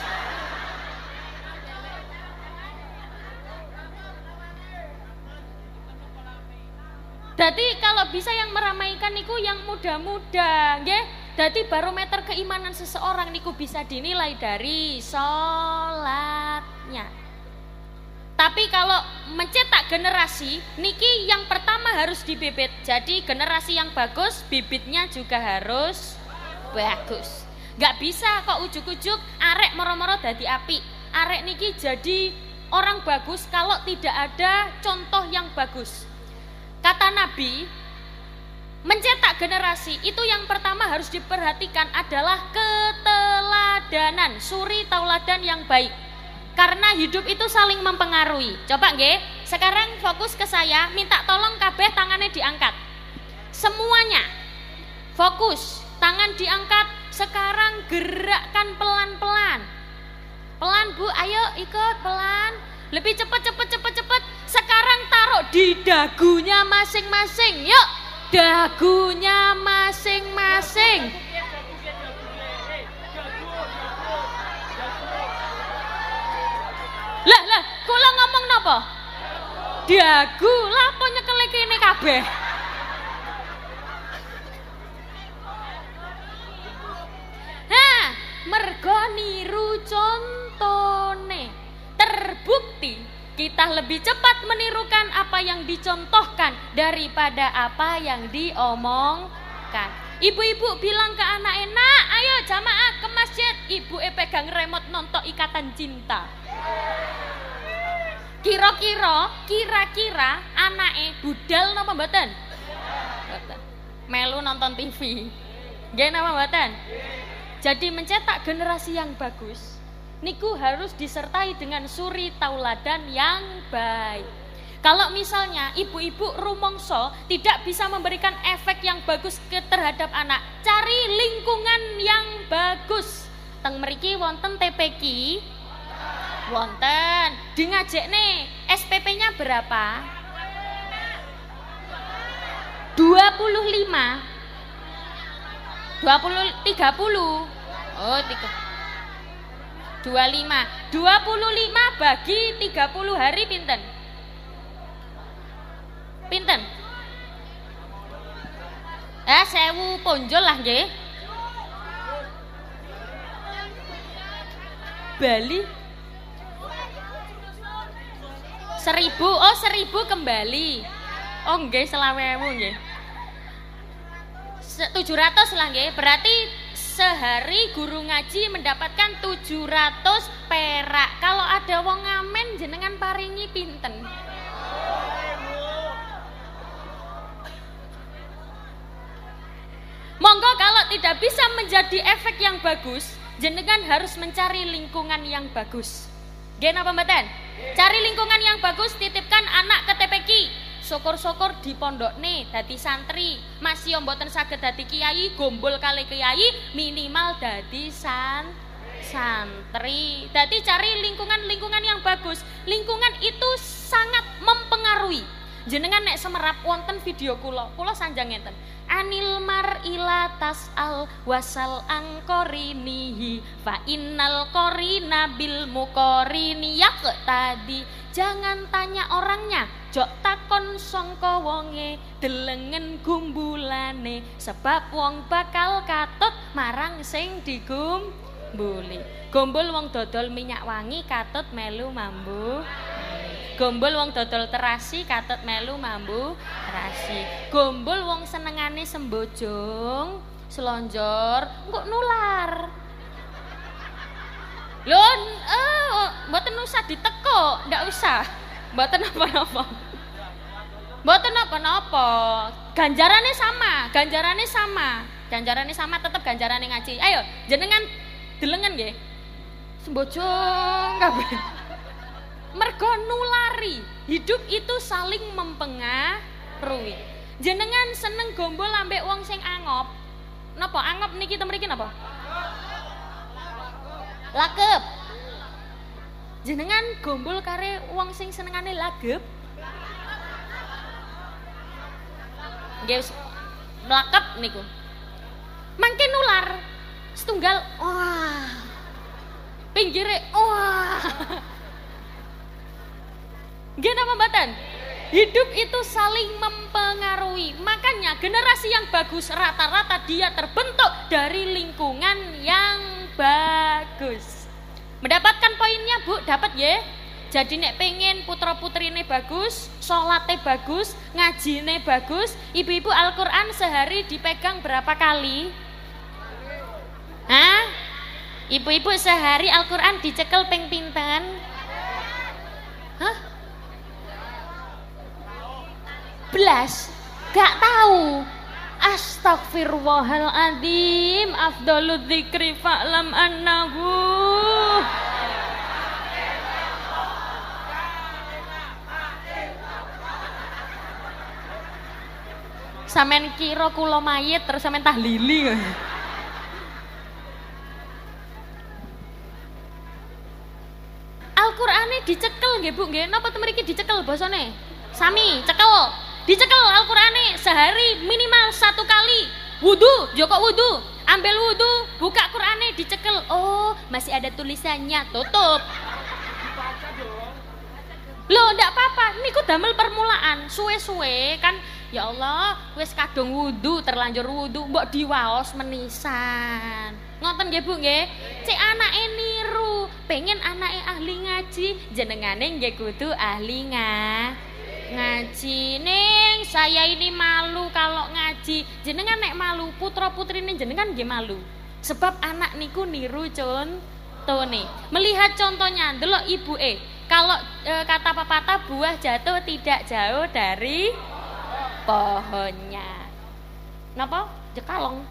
Jadi kalau bisa yang meramaikan niku yang muda-muda, nggih. Jadi barometer keimanan seseorang niku bisa dinilai dari sholatnya. Tapi kalau mencetak generasi, niki yang pertama harus dibibit. Jadi generasi yang bagus, bibitnya juga harus bagus. Gak bisa kok ujuk-ujuk arek moro-moro dadi api. Arek niki jadi orang bagus kalau tidak ada contoh yang bagus. Kata Nabi, mencetak generasi itu yang pertama harus diperhatikan adalah keteladanan, suri tauladan yang baik. Karena hidup itu saling mempengaruhi. Coba nggih, sekarang fokus ke saya, minta tolong kabeh tangannya diangkat. Semuanya. Fokus, tangan diangkat. Sekarang gerakkan pelan-pelan. Pelan Bu, ayo ikut pelan. Lebih cepat cepat cepat cepat. Sekarang taruh di dagunya masing-masing. Yuk, dagunya masing-masing. Lah, lah, kula ngomong napa? Dagu, lah apa nyekel kene kabeh? Hah, mergo niru contone terbukti kita lebih cepat menirukan apa yang dicontohkan daripada apa yang diomongkan. Ibu-ibu bilang ke anak enak, ayo jamaah ke masjid. Ibu e pegang remote nonton ikatan cinta. Kira-kira, kira-kira anak e budal napa mboten? Melu nonton TV. Nggih napa mboten? Jadi mencetak generasi yang bagus niku harus disertai dengan suri tauladan yang baik. Kalau misalnya ibu-ibu rumongso tidak bisa memberikan efek yang bagus ke terhadap anak, cari lingkungan yang bagus. Teng meriki wonten TPK, wonten. Di ngajek nih, SPP-nya berapa? 25 20 30 Oh, 30 25 25 bagi 30 hari pinten? Pinten? Eh sewu ponjol lah nggih. Bali? Seribu oh seribu kembali. Oh nggih selawewu nggih. Tujuh ratus lah nggih. Berarti sehari guru ngaji mendapatkan 700 perak. Kalau ada wong ngamen jenengan paringi pinten? Monggo kalau tidak bisa menjadi efek yang bagus, jenengan harus mencari lingkungan yang bagus. Gen apa mbaten? Cari lingkungan yang bagus, titipkan anak ke TPQ syukur-syukur di pondok nih dadi santri. Masih yang mboten saged dadi kiai gombol kali kiai minimal dadi san santri. Dadi cari lingkungan-lingkungan yang bagus. Lingkungan itu sangat mempengaruhi. Jenengan nek semerap wonten video kula kula sanjang ngeten. Anil mar ila al wasal angkorinihi fa innal korina bil mukorini yak tadi jangan tanya orangnya jok takon songko wonge delengen gumbulane sebab wong bakal katut marang sing digumbuli gombul wong dodol minyak wangi katut melu mambu Gombol wong dodol terasi katut melu mambu terasi. Gombol wong senengane sembojong, selonjor, kok nular. Lho, eh mboten usah diteko, ndak usah. Mboten apa-apa. Mboten apa-apa. Ganjarannya sama, ganjarannya sama. Ganjarannya sama tetap ganjarannya ngaji. Ayo, jenengan delengen nggih. Sembojong kabeh mergo nulari hidup itu saling mempengaruhi jenengan seneng gombol ambek wong sing angop napa angop niki mriki napa lakep jenengan gombol kare wong sing senengane lagep? Nggih mlakep niku. Mangke nular setunggal wah. Pinggire wah. Nggih napa mboten? Hidup itu saling mempengaruhi. Makanya generasi yang bagus rata-rata dia terbentuk dari lingkungan yang bagus. Mendapatkan poinnya Bu, dapat ya? Jadi nek pengen putra putrine bagus, sholatnya bagus, ngajine bagus, ibu-ibu Al-Quran sehari dipegang berapa kali? Hah? Ibu-ibu sehari Al-Quran dicekel peng pinten? Hah? Belas? Gak tahu. Astagfirullahaladzim Afdalul dzikri fa'lam annahu Samen kira kula mayit terus samen tahlili. Al-Qur'ane dicekel nggih Bu nggih. Napa to mriki dicekel basane? Sami, cekel. Dicekel Al-Qur'ane sehari minimal satu kali. Wudu, joko wudu, ambil wudu, buka Qur'ane dicekel. Oh, masih ada tulisannya, tutup. Loh, ndak apa-apa. Niku damel permulaan. Suwe-suwe kan ya Allah, wis kadung wudu, terlanjur wudu, mbok diwaos menisan. Ngoten nggih Bu nggih. Cek anake niru, pengen anake ahli ngaji, jenengane nggih kudu ahli ngaji ngaji. Ning saya ini malu kalau ngaji. Jenengan nek malu putra putri ini jenengan nggih malu. Sebab anak niku niru nih melihat contohnya delok ibu eh kalau e, kata pepatah buah jatuh tidak jauh dari pohonnya. Napa? Jekalong.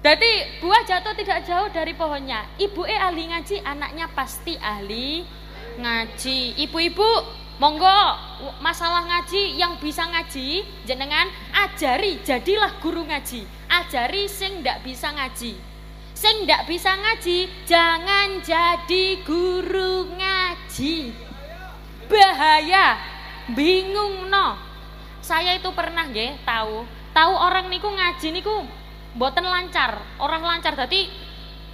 Jadi buah jatuh tidak jauh dari pohonnya. Ibu eh ahli ngaji anaknya pasti ahli ngaji. Ibu-ibu Monggo masalah ngaji yang bisa ngaji jenengan ajari jadilah guru ngaji. Ajari sing ndak bisa ngaji. Sing ndak bisa ngaji jangan jadi guru ngaji. Bahaya. Bingung no. Saya itu pernah nggih tahu, tahu orang niku ngaji niku mboten lancar, orang lancar. Dadi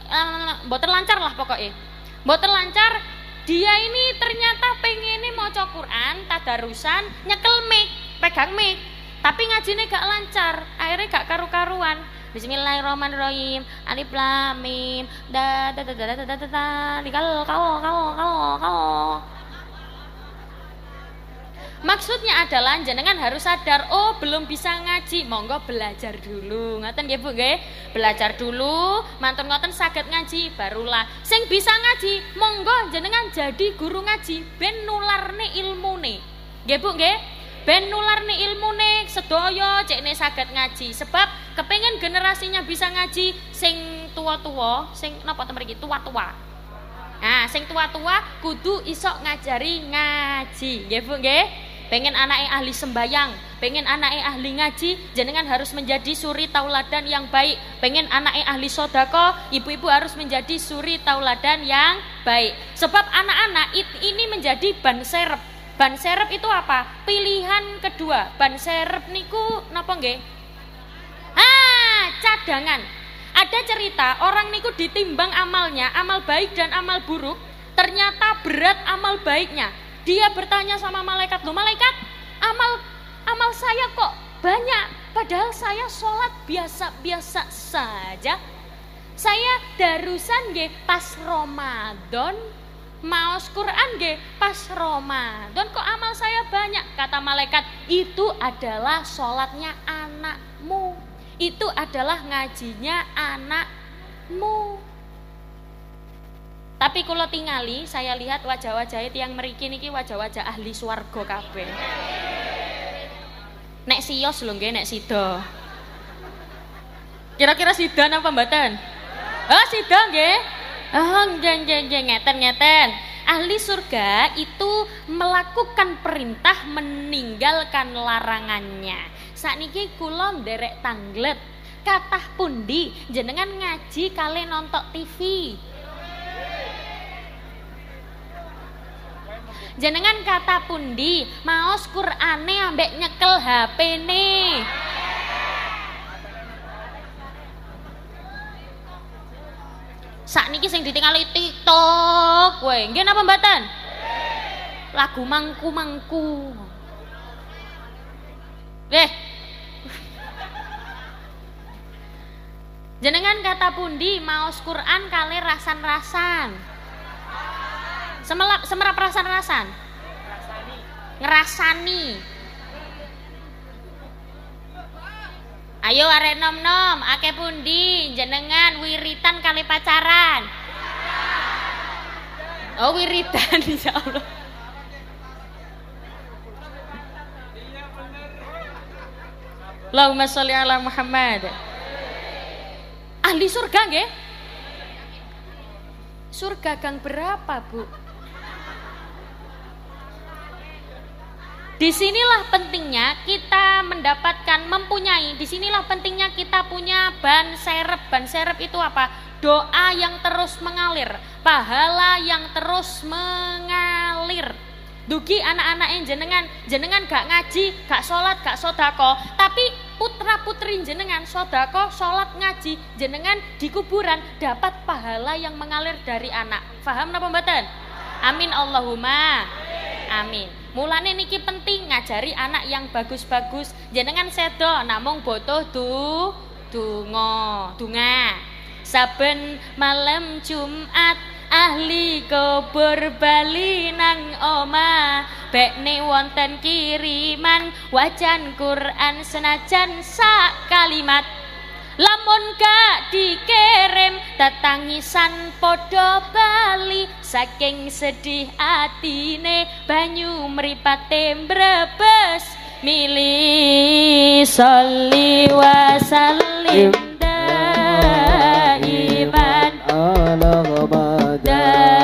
uh, mboten lancar lah pokoknya. Mboten lancar dia ini ternyata pengen mau Quran tadarusan nyekel mic pegang mic tapi ngajinya gak lancar akhirnya gak karu-karuan Bismillahirrahmanirrahim Alif Lam Mim da da da da da da da da kal kal kal kal kal Maksudnya adalah jenengan harus sadar, oh belum bisa ngaji, monggo belajar dulu. Ngoten nggih Bu nggih? Belajar dulu, mantun ngoten saged ngaji, barulah sing bisa ngaji, monggo jenengan jadi guru ngaji ben nularne ilmune. Nggih Bu nggih? Ben nularne ilmune sedaya cekne saged ngaji. Sebab kepengen generasinya bisa ngaji sing tua-tua, sing napa temen iki tua-tua. Nah, sing tua-tua kudu isok ngajari ngaji. Nggih Bu nggih? Pengen anaknya ahli sembayang, pengen anaknya ahli ngaji, jenengan harus menjadi suri tauladan yang baik. Pengen anaknya ahli sodako, ibu-ibu harus menjadi suri tauladan yang baik. Sebab anak-anak ini menjadi ban serep. Ban serep itu apa? Pilihan kedua. Ban serep niku napa nggih? Ah, cadangan. Ada cerita orang niku ditimbang amalnya, amal baik dan amal buruk. Ternyata berat amal baiknya dia bertanya sama malaikat, "Loh, malaikat, amal amal saya kok banyak padahal saya sholat biasa-biasa saja." Saya darusan nggih pas Ramadan, maos Quran nggih pas Ramadan kok amal saya banyak kata malaikat itu adalah sholatnya anakmu itu adalah ngajinya anakmu tapi kalau tingali, saya lihat wajah-wajah itu yang meriki niki wajah-wajah ahli swargo kabeh. Nek sios lho nggih nek sida. Kira-kira sida apa mboten? Oh, sida nggih. Oh, nggih nggih nggih ngeten ngeten. Ahli surga itu melakukan perintah meninggalkan larangannya. Saat niki kula nderek tanglet. Katah pundi jenengan ngaji kalian nonton TV. Jenengan kata pundi maos Qur'ane ambek nyekel HP nih saat niki sing ditinggali TikTok kowe nggih napa mboten lagu mangku-mangku. Weh. Jenengan kata pundi maos Quran kali rasan-rasan. Semelap semerap rasan-rasan. Ngerasani. Ayo arek nom-nom, ake pundi jenengan wiritan kali pacaran. Oh wiritan insyaallah. Allahumma sholli ala Muhammad. Ahli surga nggih? Surga gang berapa, Bu? Di sinilah pentingnya kita mendapatkan mempunyai. Di sinilah pentingnya kita punya ban serep. Ban serep itu apa? Doa yang terus mengalir, pahala yang terus mengalir dugi anak-anak yang jenengan jenengan gak ngaji gak sholat gak sodako putra putri jenengan sodako sholat ngaji jenengan di kuburan dapat pahala yang mengalir dari anak. Faham napa mboten? Amin Allahumma. Amin. Mulane niki penting ngajari anak yang bagus-bagus. Jenengan sedo namung botoh du dungo dunga. Saben malam Jumat ahli kubur bali nang oma. Bekne wonten kiriman wajan Quran senajan sak kalimat. Lamun gak dikirim tetangisan podo bali. Saking sedih atine banyu mripate mbrebes. Mili sholli wa sallim daiman ala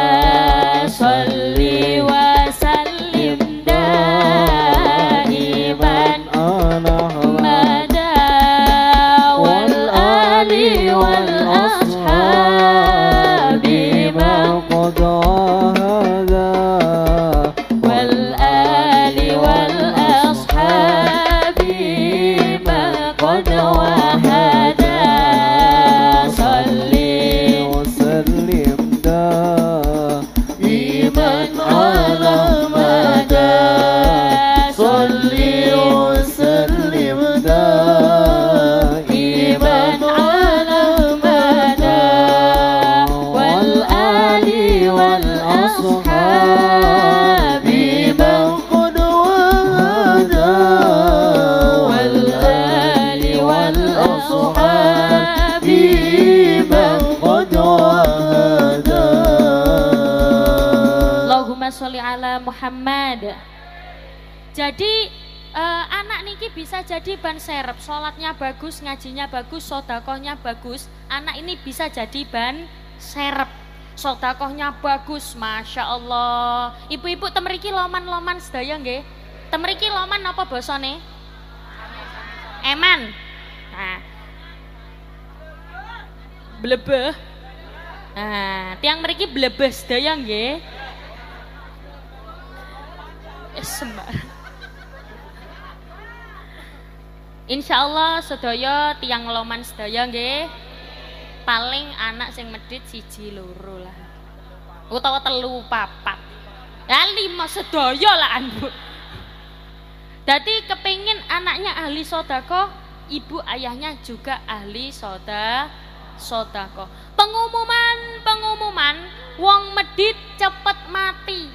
Jadi eh, anak niki bisa jadi ban serep, sholatnya bagus, ngajinya bagus, sodakohnya bagus. Anak ini bisa jadi ban serep, sodakohnya bagus, masya Allah. Ibu-ibu temeriki loman-loman sedaya nggih. Temeriki loman apa bosone? Eman. Nah. Blebeh. Nah, tiang meriki blebeh sedaya nggih. Eh, Insya Allah sedaya tiang loman sedaya nggih. Paling anak sing medit siji loro lah. Utawa telu papat. Ya lima sedaya lah Bu. Dadi kepingin anaknya ahli sodako, ibu ayahnya juga ahli soda sodako. Pengumuman, pengumuman, wong medit cepet mati.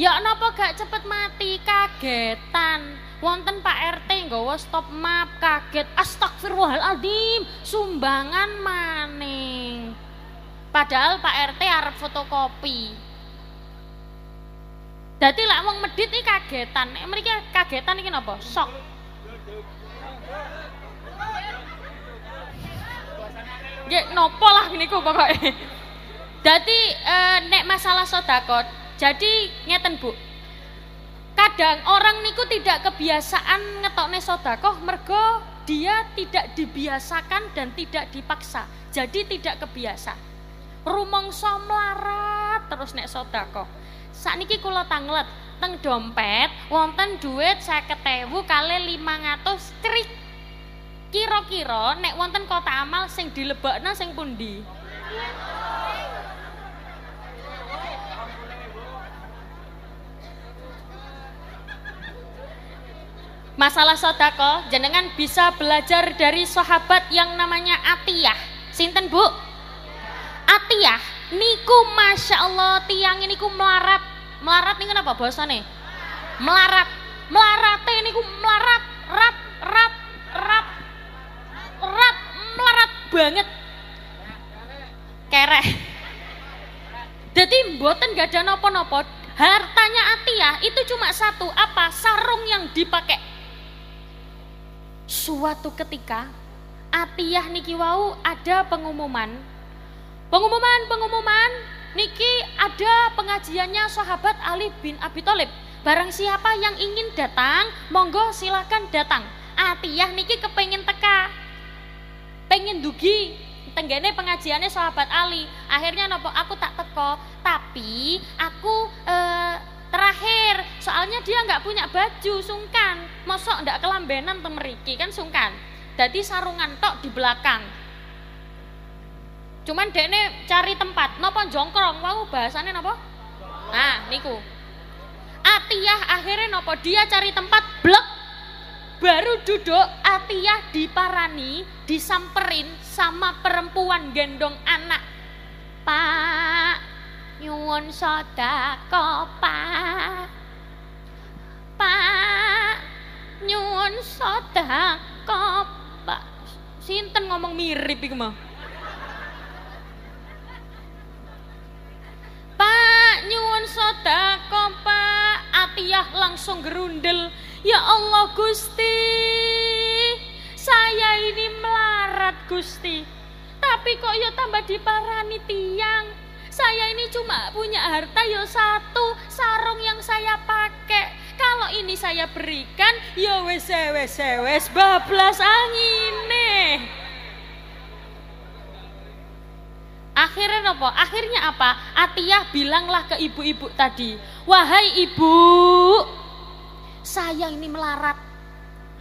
Ya napa gak cepet mati kagetan. Wonten Pak RT nggawa stop map kaget. Astagfirullahaladzim, sumbangan maning. Padahal Pak RT arep fotokopi. Dadi lak wong medit iki kagetan. Mriki kagetan iki napa? Sok. Nggih nopo lah niku pokoke. Dadi eh, nek masalah sedekah, jadi ngeten Bu. Kadang orang niku tidak kebiasaan ngetokne sedekah mergo dia tidak dibiasakan dan tidak dipaksa. Jadi tidak kebiasa. Rumangsa melarat terus nek sedekah. Sakniki kula tanglet teng dompet wonten duit 50.000 kali 500 trik. Kira-kira nek wonten kota amal sing dilebokna sing pundi? Masalah sodako jenengan bisa belajar dari sahabat yang namanya Atiyah. Sinten bu? Atiyah niku masya Allah tiang ini ku melarat. Melarat nih kenapa nih? Melarat. Melarat niku melarat. Rat rat rat rat melarat banget. Kereh jadi mboten gak ada nopo-nopo hartanya Atiyah itu cuma satu apa sarung yang dipakai suatu ketika Atiyah niki wau ada pengumuman. Pengumuman pengumuman niki ada pengajiannya sahabat Ali bin Abi Thalib. Barang siapa yang ingin datang monggo silakan datang. Atiyah niki kepengen teka. Pengen dugi tenggene pengajiannya sahabat Ali. Akhirnya nopo aku tak teko tapi aku eh, terakhir soalnya dia nggak punya baju sungkan. Mosok ndak kelambenan temeriki kan sungkan. Jadi sarungan tok di belakang. Cuman dekne cari tempat nopo jongkrong? Wow bahasannya nopo? Nah niku. Atiyah akhirnya nopo? Dia cari tempat blek. Baru duduk Atiyah diparani disamperin sama perempuan gendong anak. Pak nyuwun sodako pak pak nyuwun sodako pak sinten ngomong mirip iku mah Pak nyuwun sodako pak Atiyah langsung gerundel. Ya Allah Gusti, saya ini melarat Gusti. Tapi kok ya tambah diparani tiang. Saya ini cuma punya harta ya satu, sarung yang saya pakai. Kalau ini saya berikan, ya wes wes wes bablas angin Akhirnya apa? Akhirnya apa? Atiyah bilanglah ke ibu-ibu tadi, "Wahai ibu, saya ini melarat.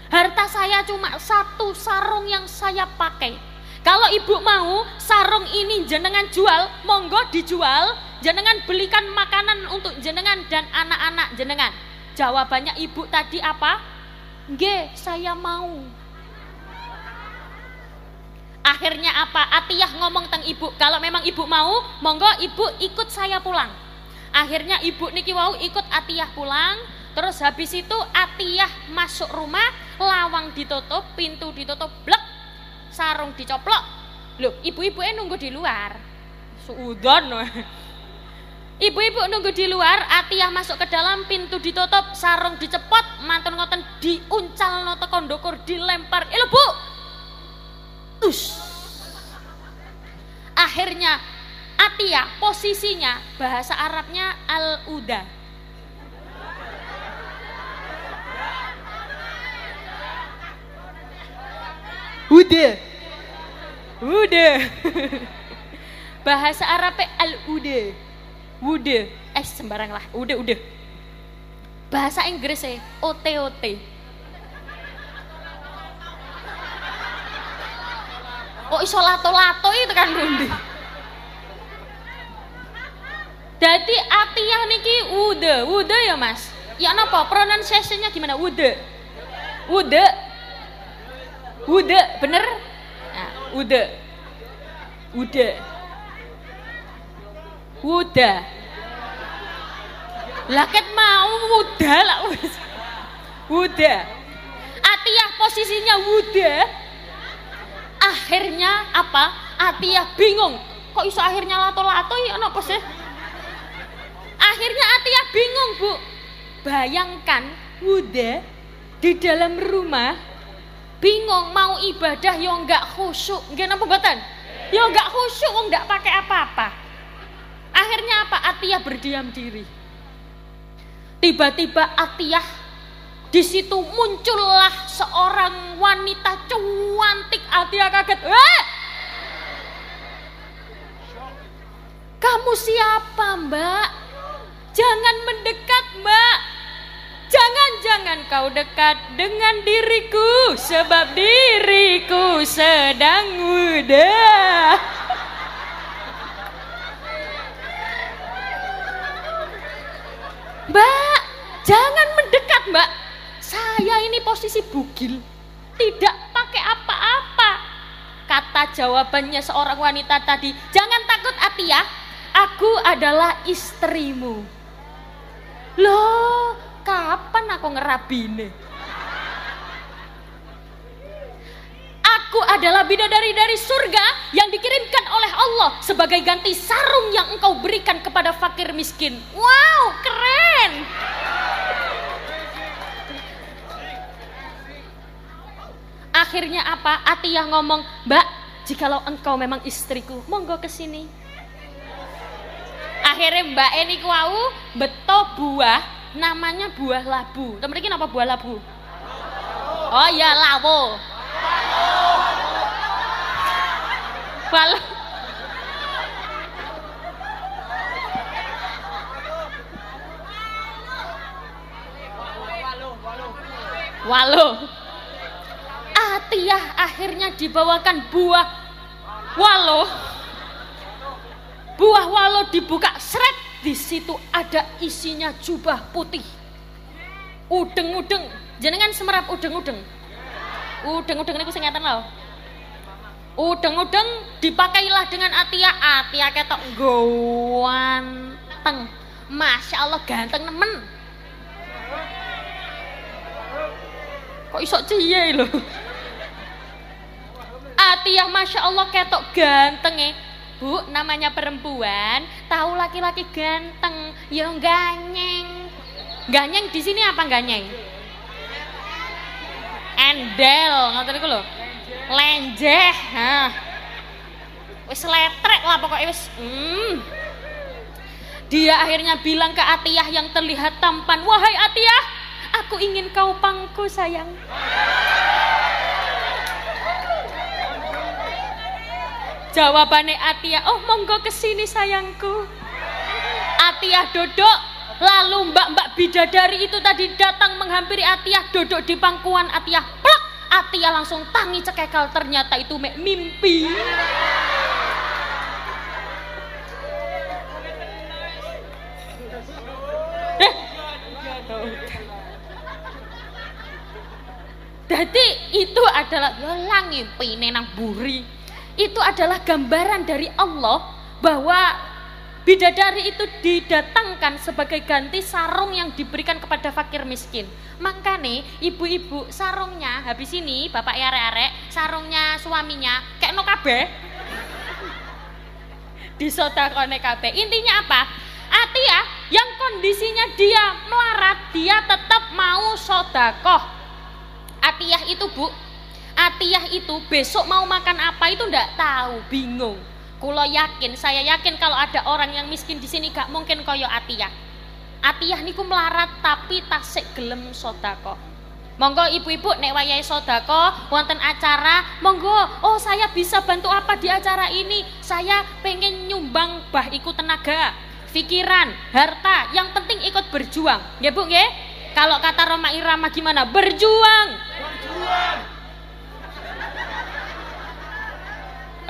Harta saya cuma satu sarung yang saya pakai. Kalau ibu mau sarung ini jenengan jual, monggo dijual, jenengan belikan makanan untuk jenengan dan anak-anak jenengan. Jawabannya ibu tadi apa? Nge, saya mau. Akhirnya apa? Atiyah ngomong tentang ibu, kalau memang ibu mau, monggo ibu ikut saya pulang. Akhirnya ibu niki wau ikut Atiyah pulang, Terus habis itu Atiyah masuk rumah, lawang ditutup, pintu ditutup, blek, sarung dicoplok. Loh, ibu-ibu nunggu di luar. Suudon. Ibu-ibu nunggu di luar, Atiyah masuk ke dalam, pintu ditutup, sarung dicepot, mantun ngoten diuncal no kondokur dilempar. Eh bu, us. Akhirnya Atiyah posisinya bahasa Arabnya al-uda Udah. Udah. Bahasa Arabnya al udah. Udah. Eh sembarang lah. Udah udah. Bahasa Inggrisnya OTOT. Oh iso lato-lato itu kan Rundi. Jadi atiyah niki udah, udah ya mas. Ya napa pronunciation-nya gimana? Udah. Udah Udah, bener? Nah, udah. Udah. Udah. Laket mau udah lah. Udah. Atiyah posisinya udah. Akhirnya apa? Atiyah bingung. Kok iso akhirnya lato-lato ya apa sih? Akhirnya Atiyah bingung, Bu. Bayangkan udah di dalam rumah bingung mau ibadah yo enggak khusyuk. Nggih napa mboten? Yo enggak khusyuk wong enggak pakai apa-apa. Akhirnya apa? Atiyah berdiam diri. Tiba-tiba Atiyah di situ muncullah seorang wanita cantik Atiyah kaget eh! Kamu siapa mbak? Jangan mendekat mbak Jangan-jangan kau dekat dengan diriku sebab diriku sedang muda. Mbak, jangan mendekat, Mbak. Saya ini posisi bugil, tidak pakai apa-apa. Kata jawabannya seorang wanita tadi, jangan takut Atia, aku adalah istrimu. Loh, kapan aku ngerabine? Aku adalah bidadari dari surga yang dikirimkan oleh Allah sebagai ganti sarung yang engkau berikan kepada fakir miskin. Wow, keren! Akhirnya apa? Atiyah ngomong, Mbak, jikalau engkau memang istriku, monggo ke sini. Akhirnya Mbak Eni kuau beto buah, namanya buah labu. Temen ini apa buah labu? Oh iya, lawo. Wal Waluh. Atiyah akhirnya dibawakan buah walo. Buah walo dibuka seret, di situ ada isinya jubah putih. Udeng-udeng, jenengan semerap udeng-udeng. Udeng-udeng ini sing ngeten. Udeng-udeng dipakailah dengan Atia. Atia ketok ganteng. Masya Allah ganteng nemen. Kok iso ciye lho. Atiyah Masya Allah ketok ganteng ya. Bu, namanya perempuan, tahu laki-laki ganteng, ya ganyeng. Ganyeng di sini apa ganyeng? Endel, ngoten niku lho. Lenjeh. Nah. Wis letrek lah pokoknya wis. Hmm. Dia akhirnya bilang ke Atiyah yang terlihat tampan, "Wahai Atiyah, aku ingin kau pangku sayang." Jawabannya Atia, oh monggo ke sini sayangku. Atia duduk, lalu mbak-mbak bidadari itu tadi datang menghampiri Atia, duduk di pangkuan Atia. Plak, Atia langsung tangi cekekal, ternyata itu mimpi. Eh. Jadi itu adalah ya langimpi nenang buri itu adalah gambaran dari Allah bahwa bidadari itu didatangkan sebagai ganti sarung yang diberikan kepada fakir miskin. Maka nih ibu-ibu sarungnya habis ini bapak ya arek-arek sarungnya suaminya kayak no kabeh disodakone kabeh. Intinya apa? Atia yang kondisinya dia melarat, dia tetap mau sodakoh. Atiyah itu bu, Atiyah itu besok mau makan apa itu ndak tahu, bingung. Kulo yakin, saya yakin kalau ada orang yang miskin di sini gak mungkin koyo Atiyah. Atiyah niku melarat tapi tasik gelem sodako. Monggo ibu-ibu nek wayahe sodako wonten acara, monggo oh saya bisa bantu apa di acara ini? Saya pengen nyumbang bah ikut tenaga, pikiran, harta, yang penting ikut berjuang. Ya Bu nggih? Kalau kata Roma Irama gimana? Berjuang. Berjuang.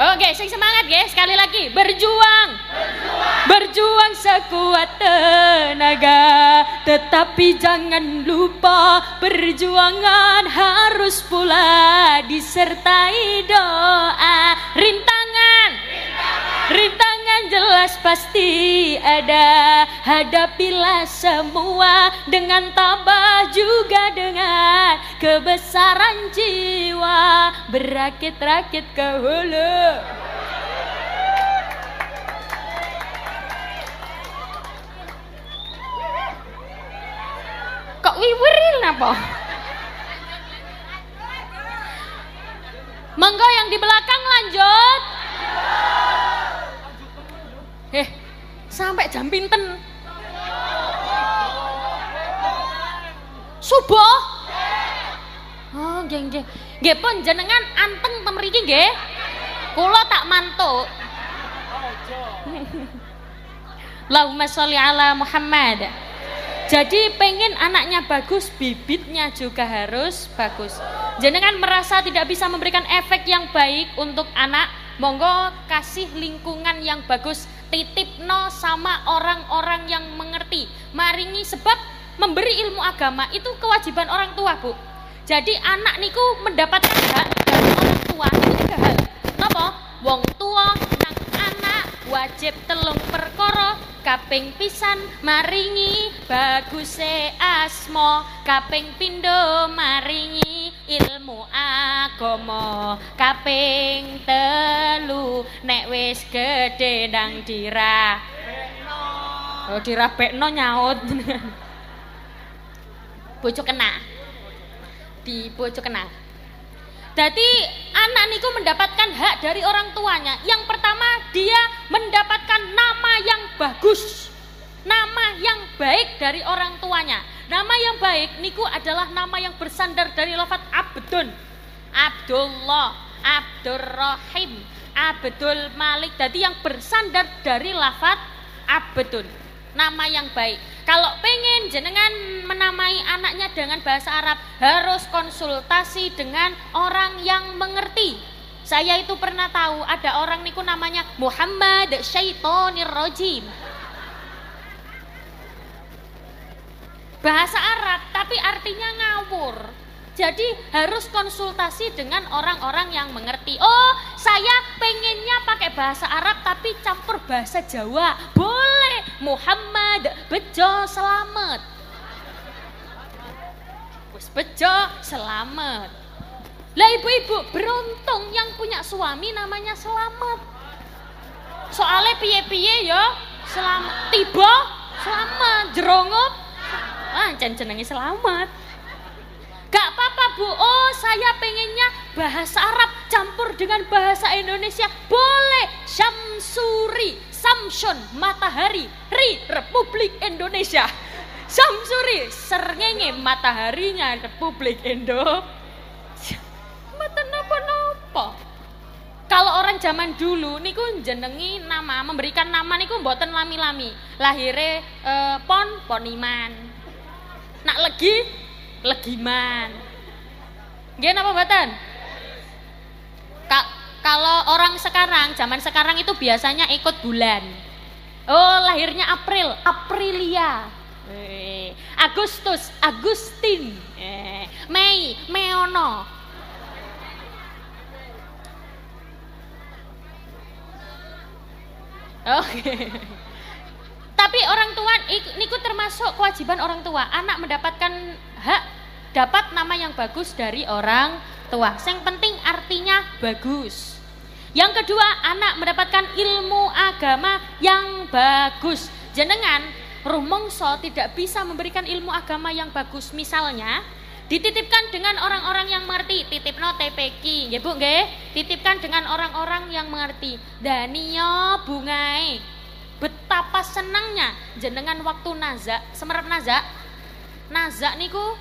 Oke, sing semangat ya. Sekali lagi, berjuang. Berjuang, berjuang sekuat tenaga. Tetapi jangan lupa perjuangan harus pula disertai doa. Rintangan. Rintangan. Rintangan jelas pasti ada. Hadapilah semua dengan tabah juga dengan kebesaran jiwa. Berakit-rakit ke hulu. Kok wiwiril napa? Monggo yang di belakang lanjut. Eh, sampai jam pinten? Subuh? Oh, geng geng. Pun jenengan anteng temeriki nggih. Kula tak mantuk. Allahumma sholli ala Muhammad. Jadi pengen anaknya bagus, bibitnya juga harus bagus. Jenengan merasa tidak bisa memberikan efek yang baik untuk anak, monggo kasih lingkungan yang bagus. Titip no sama orang-orang yang mengerti. Maringi sebab memberi ilmu agama itu kewajiban orang tua, Bu. Jadi anak niku mendapatkan hak dari orang tua itu tiga hal. Napa? Wong tua nang anak wajib telung perkara. Kaping pisan maringi baguse asmo kaping pindo maringi ilmu agama. Kaping telu nek wis gedhe nang dirah Oh dirabekno nyaut. Bojo kena. Di bojo kena jadi anak niku mendapatkan hak dari orang tuanya. Yang pertama dia mendapatkan nama yang bagus. Nama yang baik dari orang tuanya. Nama yang baik niku adalah nama yang bersandar dari lafat Abdun. Abdullah, Abdurrahim, Abdul Malik. Jadi yang bersandar dari lafat Abdun. Nama yang baik. Kalau pengen jenengan menamai anaknya dengan bahasa Arab harus konsultasi dengan orang yang mengerti. Saya itu pernah tahu ada orang niku namanya Muhammad Syaitonir Rojim. Bahasa Arab tapi artinya ngawur. Jadi harus konsultasi dengan orang-orang yang mengerti. Oh, saya pengennya pakai bahasa Arab tapi campur bahasa Jawa. Boleh. Muhammad Bejo selamat. Wis Bejo selamat. Lah ibu-ibu beruntung yang punya suami namanya selamat. Soalnya piye-piye ya selamat. Tiba selamat. Jerongot. Ah, jenenge selamat. Gak apa-apa bu, oh saya pengennya bahasa Arab campur dengan bahasa Indonesia. Boleh, Syamsuri, Samsun, matahari, Ri, Republik Indonesia. Samsuri, serngenge mataharinya Republik Indo. Mata napa-napa. Kalau orang zaman dulu niku jenengi nama, memberikan nama niku mboten lami-lami. Lahire eh, pon poniman. Nak legi legiman. Nggih napa mboten? Ka kalau orang sekarang, zaman sekarang itu biasanya ikut bulan. Oh, lahirnya April, Aprilia. Eh, Agustus, Agustin. Eh, Mei, Meono. Oke. Okay. Tapi orang tua niku termasuk kewajiban orang tua. Anak mendapatkan hak dapat nama yang bagus dari orang tua. Yang penting artinya bagus. Yang kedua, anak mendapatkan ilmu agama yang bagus. Jenengan rumongso tidak bisa memberikan ilmu agama yang bagus. Misalnya, dititipkan dengan orang-orang yang mengerti titipno TPK ya Bu nggih titipkan dengan orang-orang yang mengerti Danio bungai betapa senangnya jenengan waktu nazak semerap nazak nazak niku.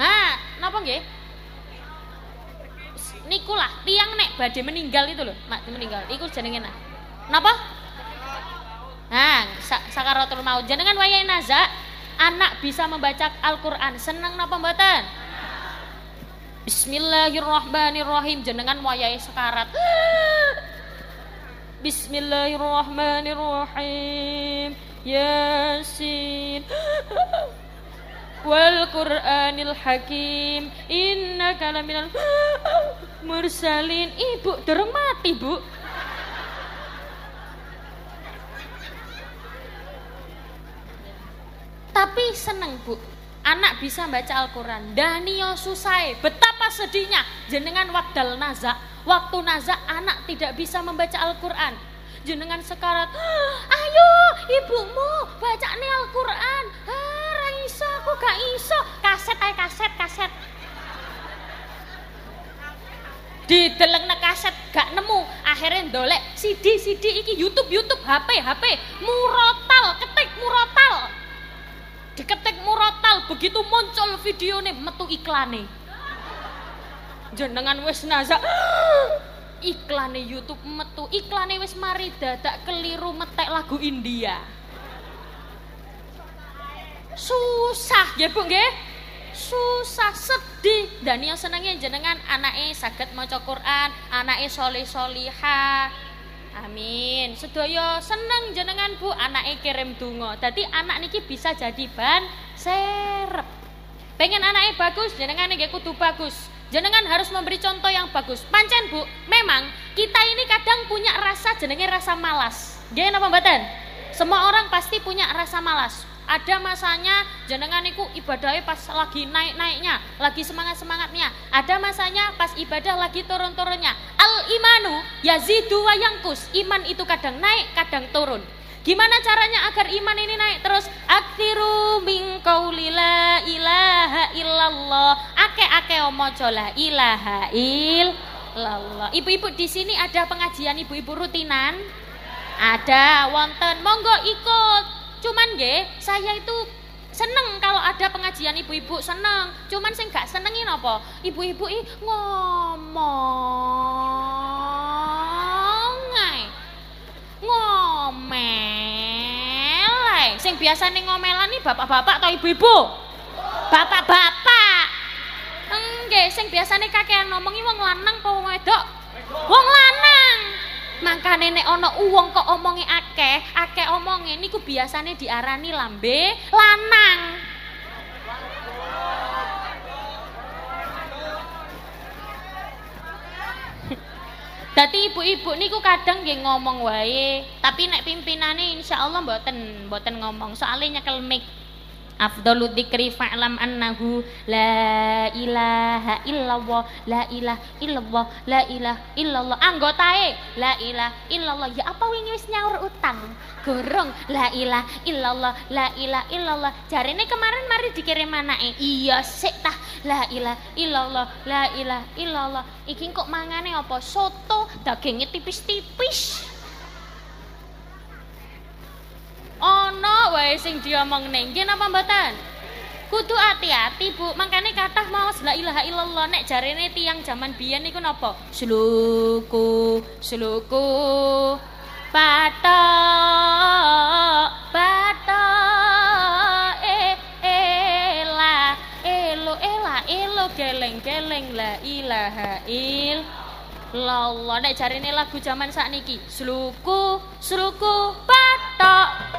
Ah napa nggih? Niku lah tiang nek badhe meninggal itu loh mak meninggal. Iku jenenge nah napa? Nah sakaratul maut. Jenengan wayahe nazak anak bisa membaca Al-Qur'an. Seneng napa mboten? Bismillahirrahmanirrahim. Jenengan wayahe sekarat. Bismillahirrahmanirrahim Yasin Wal Qur'anil Hakim Innaka laminal mursalin Ibu dereng mati, Bu. Tapi seneng, Bu. Anak bisa baca Al-Quran. Danio susai. Betapa sedihnya jenengan wakdal nazak Waktu nazak anak tidak bisa membaca Al-Quran. Jenengan sekarat, ayo ibumu baca nih Al-Quran. Ah, iso, aku gak iso. Kaset aja kaset, kaset. Di deleng kaset gak nemu. Akhirnya dolek CD, CD iki YouTube, YouTube, HP, HP. Murotal, ketik murotal. Diketik murotal, begitu muncul video metu iklane jenengan wis nazak iklane YouTube metu. Iklane wis mari dadak keliru metek lagu India. Susah. Ya Bu nggih? Susah sedih. Dan yang senengnya jenengan. Anaknya sakit maca Quran. Anaknya solih solihah. Amin. Sedaya seneng jenengan Bu. Anake kirim donga. Dadi anak niki bisa jadi ban serep. Pengen anaknya bagus, jenengan nggih kudu bagus. Jenengan harus memberi contoh yang bagus. Pancen Bu, memang kita ini kadang punya rasa jenenge rasa malas. Nggih napa mboten? Semua orang pasti punya rasa malas ada masanya jenengan iku ibadahnya pas lagi naik-naiknya, lagi semangat-semangatnya. Ada masanya pas ibadah lagi turun-turunnya. Al imanu yazidu wa yangkus. Iman itu kadang naik, kadang turun. Gimana caranya agar iman ini naik terus? Aktiru min qauli la ilaha illallah. Ake-ake omojo la ilaha illallah. Ibu-ibu di sini ada pengajian ibu-ibu rutinan? Ada, wonten. Monggo ikut Cuman nggih, saya itu seneng kalau ada pengajian ibu-ibu seneng. Cuman sing gak senengin apa? Ibu-ibu ini ngomong. Ngomel Sing biasane ngomelan nih bapak-bapak atau ibu-ibu? Bapak-bapak. Nggih, sing biasane kakean ngomongi wong lanang apa wong wedok? Wong lanang. Mangkane nek ana uwong kok omongi akeh, akeh omonge niku biasane diarani lambe lanang. Dadi ibu-ibu niku kadang nggih ngomong wae, tapi nek pimpinane insyaallah mboten mboten ngomong, soalnya nyekel mic. Afdalu dzikri fa'lam annahu la ilaha illallah la ilaha illallah la ilaha illallah. Anggotae la ilaha illallah. Ya apa wingi wis nyaur utang? Gorong. La ilaha illallah la ilaha illallah. Jarine kemarin mari dikirim anake. Iya sik tah la ilaha illallah la ilaha illallah. Iki kok mangane apa? Soto dagingnya tipis-tipis Ono wae sing diomongne. Nggih napa mboten? Kudu hati-hati, Bu. Makane kathah mau la ilaha illallah nek jarene tiang zaman biyen niku napa? Sluku, sluku. Patok, patok. Eh, ela, elo, ela, elo geleng-geleng la ilaha illallah. Nek jarene lagu zaman sakniki, sluku, sluku, patok.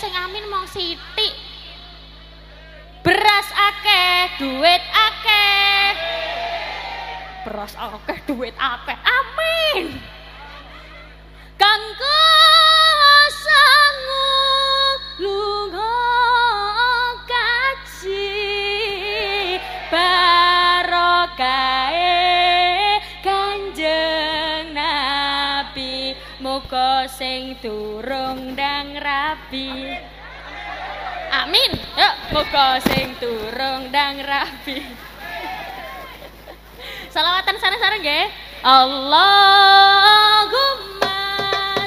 sing amin mong sithik. Beras akeh, duit akeh. Beras akeh, duit akeh. Amin. Kanggo muga sing durung ndang rabi. Amin. Yuk muga sing durung ndang rabi. Salawatan sana-sana nggih. Allahumma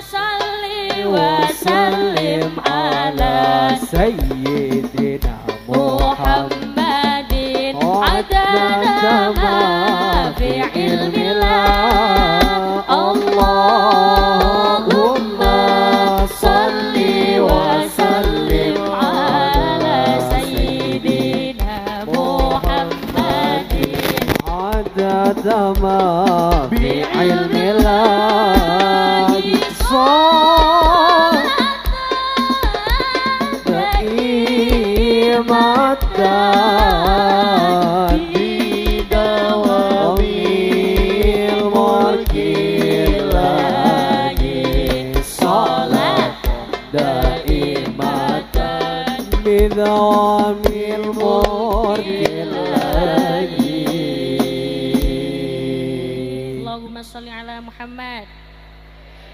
sholli wa sallim ala sayyidina Muhammadin. Adada كما في علم الله. اللهم صل وسلم على سيدنا محمد. عدد ما في علم الله.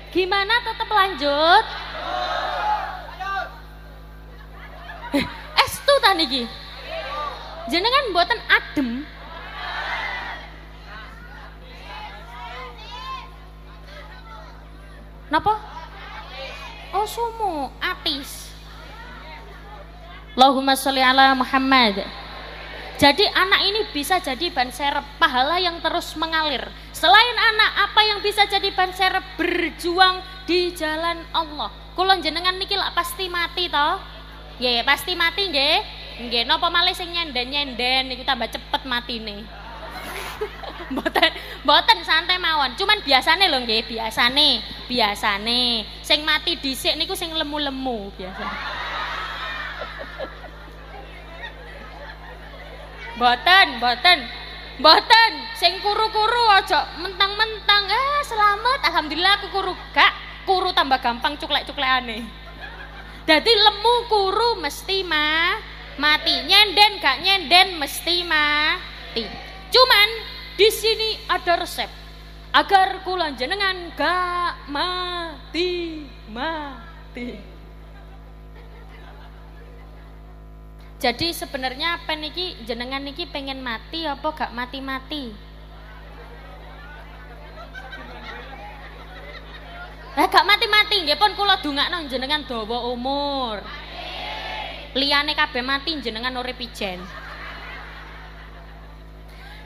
Gimana tetap lanjut? Eh, estu ta niki jenengan mboten adem. Napa? Oh sumu, atis. Allahumma sholli ala Muhammad. Jadi anak ini bisa jadi ban serep pahala yang terus mengalir. Selain anak, apa yang bisa jadi ban serep berjuang di jalan Allah. Kulon jenengan niki lah pasti mati toh. Ya pasti mati nggih. Nggih napa malih sing nyenden-nyenden niku tambah cepet matine. Mboten mboten santai mawon. Cuman biasane lho nggih, biasane, biasane sing mati dhisik niku sing lemu-lemu biasane. Mboten, mboten. Mboten, sing kuru-kuru aja mentang-mentang eh selamat alhamdulillah aku kuru. Gak, kuru tambah gampang cuklek-cuklekane. Jadi lemu kuru mesti ma mati. Nyenden gak nyenden mesti mati. Cuman di sini ada resep agar kula jenengan gak mati mati. Jadi sebenarnya apa niki jenengan niki pengen mati apa gak mati-mati? Lah gak mati-mati nggih pun kula dongakno jenengan dawa umur. Liyane kabeh mati jenengan urip ijen.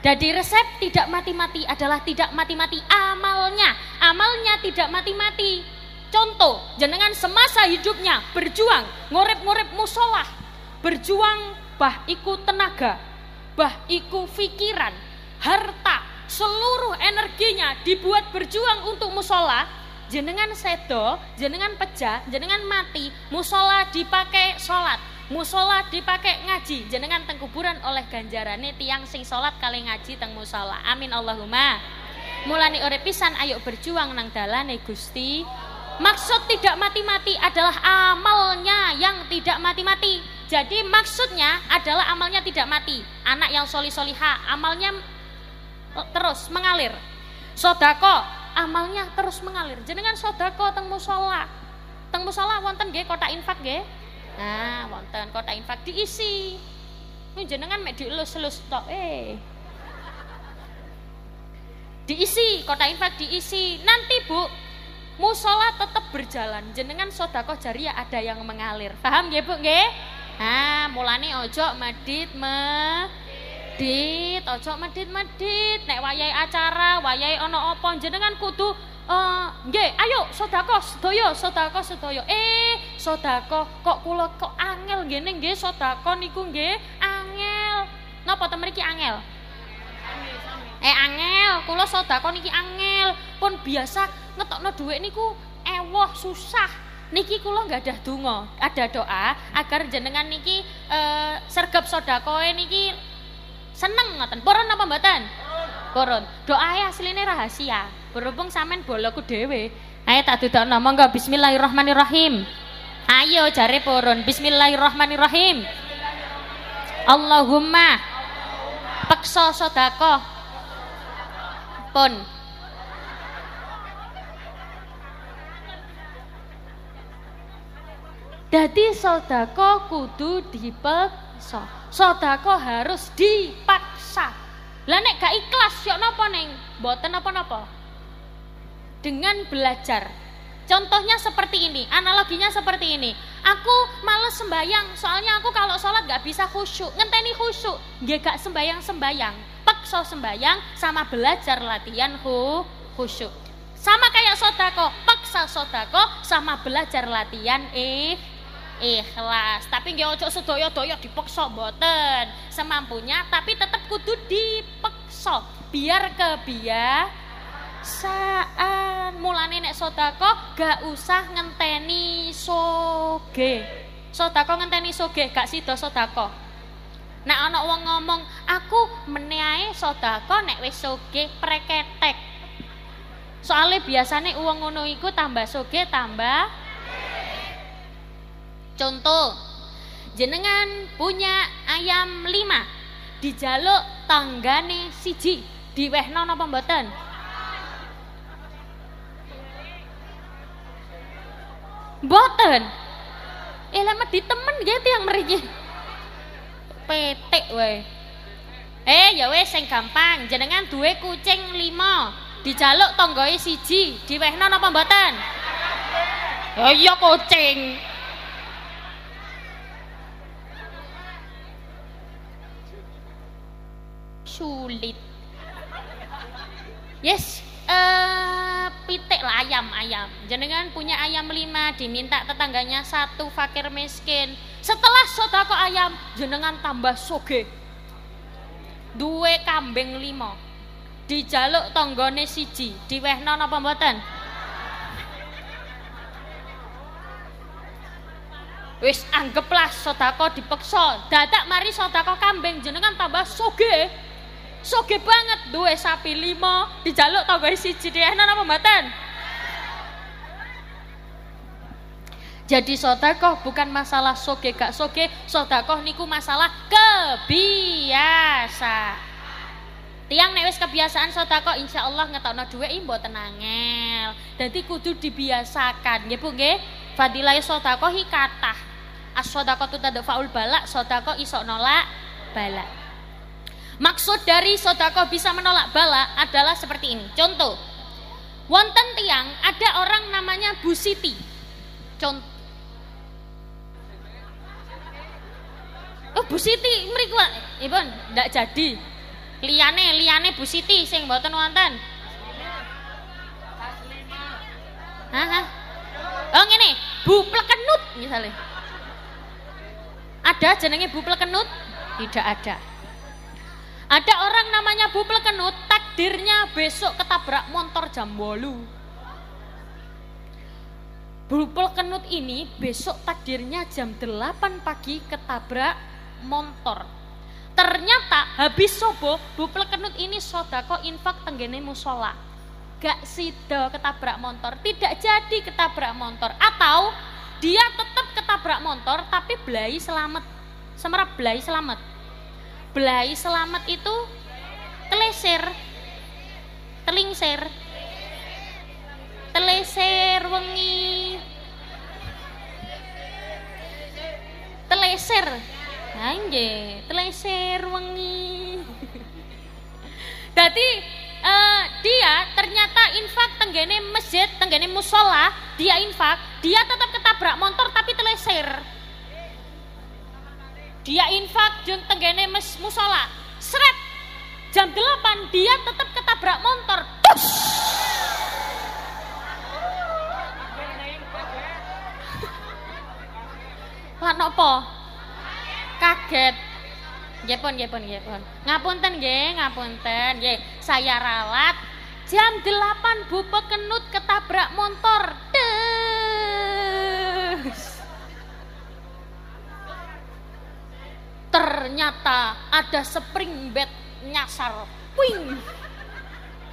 Jadi resep tidak mati-mati adalah tidak mati-mati amalnya. Amalnya tidak mati-mati. Contoh, jenengan semasa hidupnya berjuang, ngurip-ngurip musolah, berjuang bah iku tenaga, bah iku pikiran, harta, seluruh energinya dibuat berjuang untuk musola, jenengan sedo, jenengan pecah, jenengan mati, musola dipakai sholat, musola dipakai ngaji, jenengan teng kuburan oleh ganjarane tiang sing sholat kali ngaji teng musola. Amin Allahumma. Mulane ore pisan ayo berjuang nang dalane Gusti. Maksud tidak mati-mati adalah amalnya yang tidak mati-mati. Jadi maksudnya adalah amalnya tidak mati. Anak yang soli soliha, amalnya terus mengalir. Sodako, amalnya terus mengalir. Jenengan sodako teng musola. Teng musola wonten nggih kotak infak nggih. Nah, wonten kotak infak diisi. Ini jenengan mek dielus-elus tok eh. Diisi, kotak infak diisi. Nanti Bu, musola tetap berjalan. Jenengan sodako jariah ada yang mengalir. Paham nggih Bu nggih? Nah, mulane ojo medit medit, ojo medit medit. Nek wayahe acara, wayahe ana apa jenengan kudu eh nggih, ayo sedekah sedaya, sedekah sedaya. Eh, sedekah kok kula kok angel ngene nggih sedekah niku nggih angel. Napa to mriki angel? Eh angel, kula sedekah niki angel. Pun biasa ngetokno dhuwit niku ewoh susah. Niki kula nggak ada donga, ada doa agar jenengan niki eh, sergap sedakoe niki seneng ngoten. Purun apa mboten? Purun. Doae asline rahasia. Berhubung sampean boloku dhewe. Ayo tak dudukno monggo bismillahirrahmanirrahim. Ayo jare purun. Bismillahirrahmanirrahim. Allahumma peksa sedekah pun Dadi sodako kudu dipaksa. Sodako harus dipaksa. Lah nek gak ikhlas yo napa ning? Mboten napa-napa. Dengan belajar. Contohnya seperti ini, analoginya seperti ini. Aku males sembayang, soalnya aku kalau sholat gak bisa khusyuk. Ngenteni khusyuk, nggih gak sembayang-sembayang. Paksa sembayang sama belajar latihan khusyuk. Sama kayak sodako, paksa sodako sama belajar latihan eh ikhlas. Tapi nggak ojo sedoyo-doyo dipaksa mboten. Semampunya tapi tetap kudu dipaksa biar kebiasaan. Mulane nek sodako gak usah ngenteni soge. Sodako ngenteni soge gak sido sodako. Nek ana wong ngomong aku meneae sodako nek wis soge preketek. Soalnya biasanya uang ngono iku tambah soge tambah Contoh, jenengan punya ayam lima, dijaluk tanggane siji, diwehno napa mboten? Mboten. Eh lama di temen gitu yang mriki. Petik wae. Eh ya wes sing gampang, jenengan duwe kucing lima, dijaluk tanggae siji, diwehno napa mboten? Oh iya kucing. Sulit. Yes uh, pitik lah ayam ayam. Jenengan punya ayam lima diminta tetangganya satu fakir miskin. Setelah sodako ayam jenengan tambah soge. Dua kambing lima. Dijaluk tonggone siji. Diwehno napa mboten? Wis anggaplah sodako dipeksa. Dadak mari sodako kambing. Jenengan tambah soge soge banget dua sapi lima dijaluk tau guys siji diehna apa mboten? Jadi sodakoh bukan masalah soge gak soge sodakoh niku masalah kebiasa tiang nek kebiasaan sodakoh insya Allah ngetokno duwe imbo tenangel jadi kudu dibiasakan nggih Bu nggih? Fadilah sodakoh hikatah as sodakoh tu faul balak sodakoh isok nolak balak Maksud dari sodako bisa menolak bala adalah seperti ini. Contoh, wonten tiang ada orang namanya Bu Siti. Contoh, Oh Bu Siti mriku Ibu ndak jadi. Liane liane Bu Siti sing mboten wonten. Hah? Oh ngene, Bu Plekenut misalnya. Ada jenenge Bu Plekenut? Tidak ada. Ada orang namanya Bu Plekenut, takdirnya besok ketabrak motor jam bolu. Bu Plekenut ini besok takdirnya jam 8 pagi ketabrak motor. Ternyata habis sobo, Bu Plekenut ini sodako infak tenggene musola. Gak sido ketabrak motor, tidak jadi ketabrak motor. Atau dia tetap ketabrak motor tapi belai selamat. Semerap belai selamat belai selamat itu telesir telingser teleser wengi. Teleser anjir teleser wengi. Jadi uh, eh, dia ternyata infak tenggene masjid tenggene musola dia infak dia tetap ketabrak motor tapi teleser dia infak jeng tenggene mes musola. Seret! Jam 8 dia tetap ketabrak motor. Tush! lan apa? Kaget. Nggih pun nggih pun nggih pun. Ngapunten nggih ngapunten. Saya ralat. Jam 8 Bu Pekenut ketabrak motor. Des. Ternyata ada spring bed nyasar. Wing.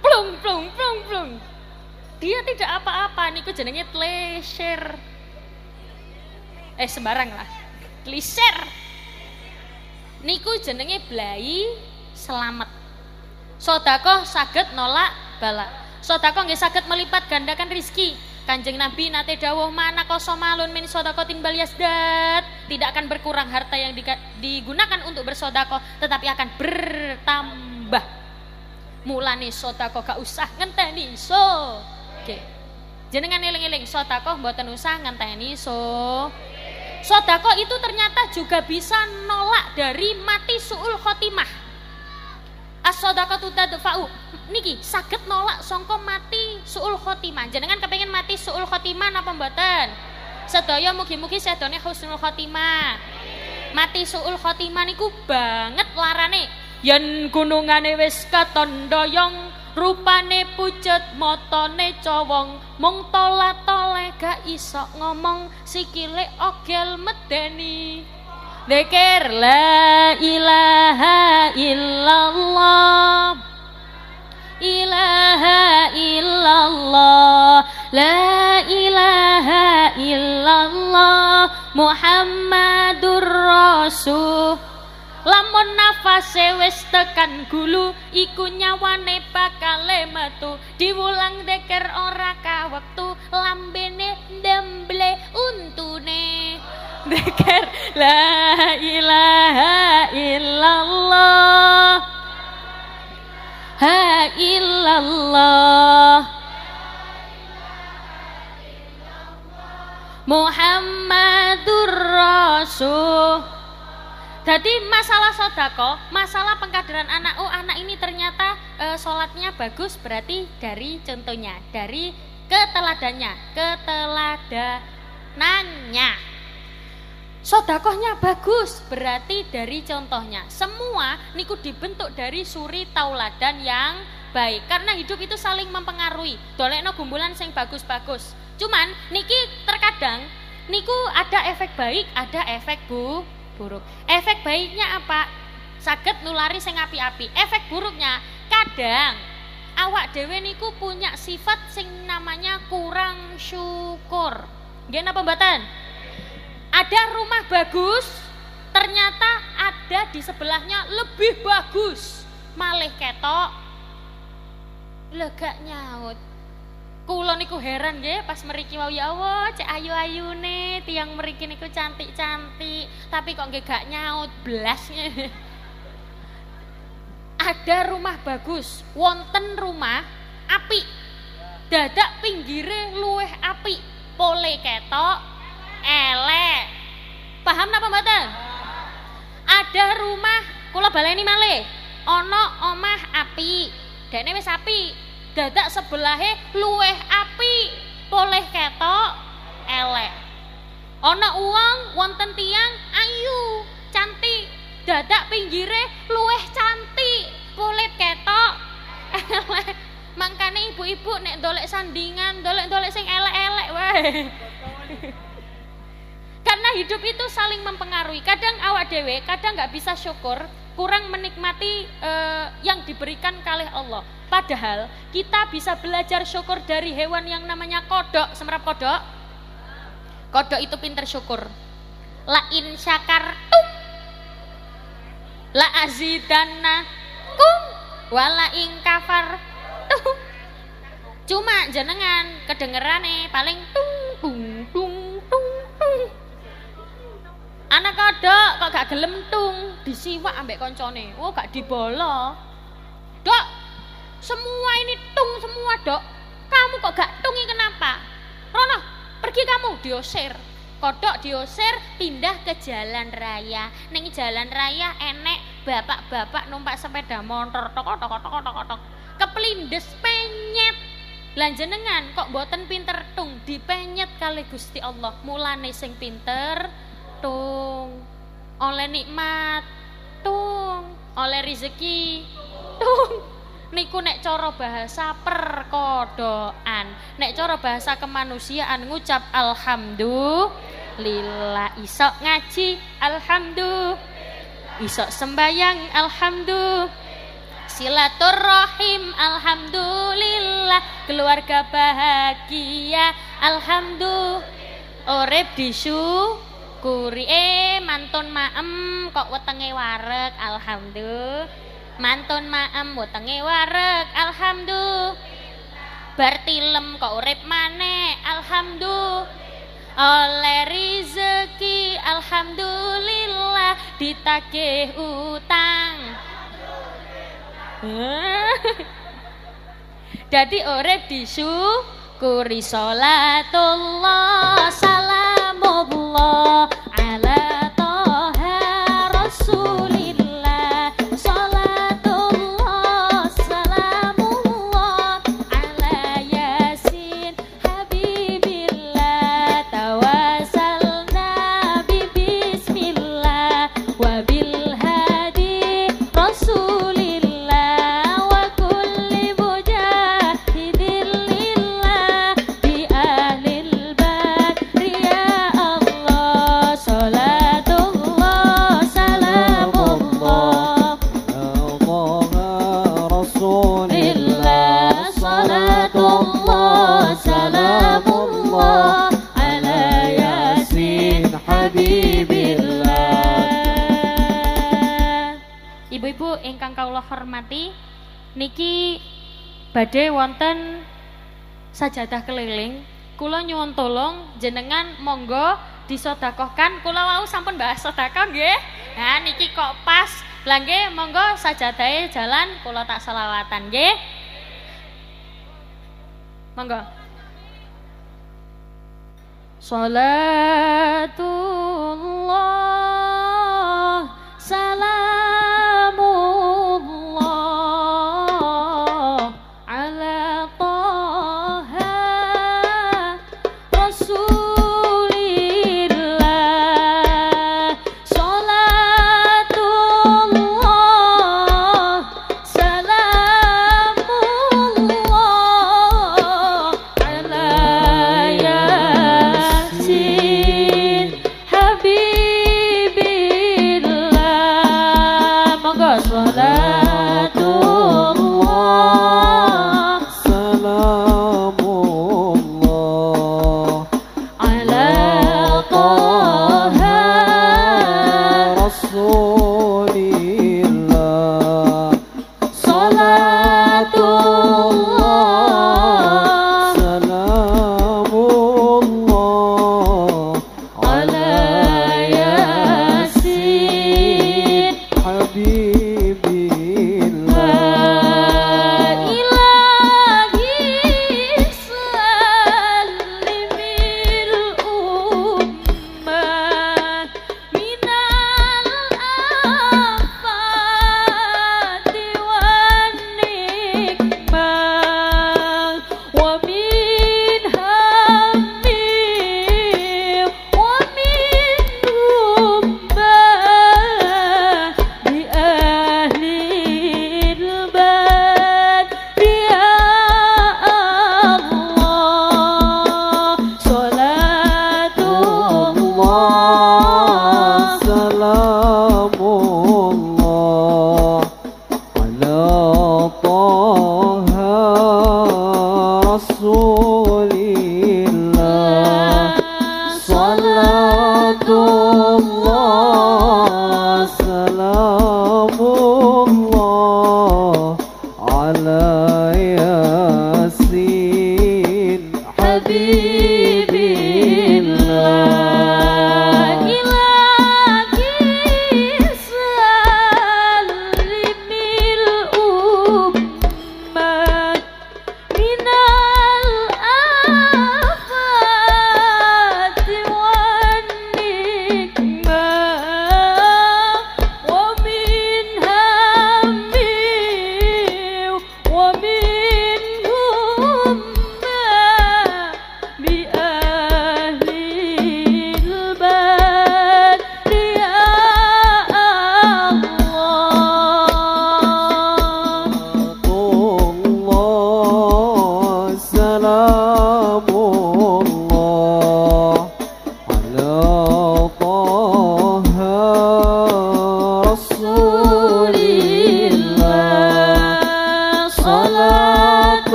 Plung plung plung plung. Dia tidak apa-apa niku jenenge pleasure. Eh sembarang lah. Pleasure. Niku jenenge blai selamat. Sodako saged nolak bala sodako nggak saged melipat gandakan rizki Kanjeng Nabi nate dawuh mana kosomalun min sodakotin baliasdat tidak akan berkurang harta yang digunakan untuk bersodakoh tetapi akan bertambah. Mulane sodakoh gak usah ngenteni so. Oke. Okay. jenengan eling-eling sodakoh mboten usah ngenteni so. Sodakoh itu ternyata juga bisa nolak dari mati suul khotimah as-sadaqatu tadfa'u. Niki sakit nolak songko mati suul khotimah. Jenengan kepengen mati suul khotimah napa mboten? Sedaya mugi-mugi sedone husnul khotimah. Mati suul khotimah niku banget larane. Yen gunungane wis katon doyong rupane pucet motone cowong. Mung tola-tole gak iso ngomong sikile ogel medeni Zikir la ilaha illallah. Ilaha illallah. La ilaha illallah. Muhammadur Rasul Lamun nafase wis tekan gulu iku nyawane bakale metu. Diwulang deker ora ka wektu lambene demble untune. Dikir La ilaha illallah. Ha illallah. Muhammadur Rasul jadi masalah sodako, masalah pengkaderan anak, oh anak ini ternyata e, sholatnya bagus berarti dari contohnya, dari keteladannya, keteladanannya. Sodakohnya bagus, berarti dari contohnya. Semua niku dibentuk dari suri tauladan yang baik. Karena hidup itu saling mempengaruhi. Dolekno gumbulan sing bagus-bagus. Cuman niki terkadang niku ada efek baik, ada efek bu buruk. Efek baiknya apa? Sakit nulari sing api-api. Efek buruknya kadang awak dewe niku punya sifat sing namanya kurang syukur. Gak apa mbatan? ada rumah bagus ternyata ada di sebelahnya lebih bagus malih ketok lega nyaut kulo niku heran ya pas meriki wau ya Allah cek ayu nih tiang meriki niku cantik-cantik tapi kok gak nyaut belasnya ada rumah bagus wonten rumah api dadak pinggire luweh api pole ketok elek. Paham napa mboten? Ada rumah kula baleni malih. Ana omah api. Dene wis api. Dadak sebelahe luweh api. Poleh ketok elek. Ana uang wonten tiang ayu, cantik. Dadak pinggire luweh cantik. Polet ketok elek. Mangkane ibu-ibu nek dolek sandingan, dolek-dolek sing elek-elek. Karena hidup itu saling mempengaruhi. Kadang awak dewe, kadang nggak bisa syukur, kurang menikmati uh, yang diberikan oleh Allah. Padahal kita bisa belajar syukur dari hewan yang namanya kodok, semerap kodok. Kodok itu pinter syukur. La in syakartum la azidanna kum wala ing kafar tuh. Cuma jenengan kedengeran nih paling tung tung tung tung tung Anak kodok kok gak gelem tung, disiwak ambek koncone. Oh, gak dibolo. Dok, semua ini tung semua, Dok. Kamu kok gak tungi kenapa? Rono, pergi kamu diusir. Kodok diusir pindah ke jalan raya. Neng jalan raya enek bapak-bapak numpak sepeda motor tok tok tok tok tok. Kepelindes penyet. Lanjenengan kok boten pinter tung dipenyet kali Gusti Allah. Mulane sing pinter tung. Oleh nikmat. Tung. Oleh rezeki. Tung. Niku nek cara bahasa perkodoan nek cara bahasa kemanusiaan ngucap alhamdulillah. Isok ngaji alhamdulillah. Isok sembayang alhamdulillah. Silaturahim alhamdulillah. Keluarga bahagia alhamdulillah. Orep disu syukuri. Eh mantun maem kok wetenge warek alhamdulillah. Mantun maem wetenge warek alhamdulillah. Bar tilem kok urip maneh? Alhamdulillah. Oleh rizeki alhamdulillah. Ditagih utang. Dadi urip disyukuri. Salatullah hormati niki badhe wonten sajadah keliling. Kula nyuwun tolong jenengan monggo disodakohkan. Kula wau sampun bahas sedekah nggih. Nah niki kok pas. Lah nggih monggo sajadahe jalan kula tak selawatan nggih. Monggo. Salatullah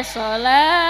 Setunggal malih salatullah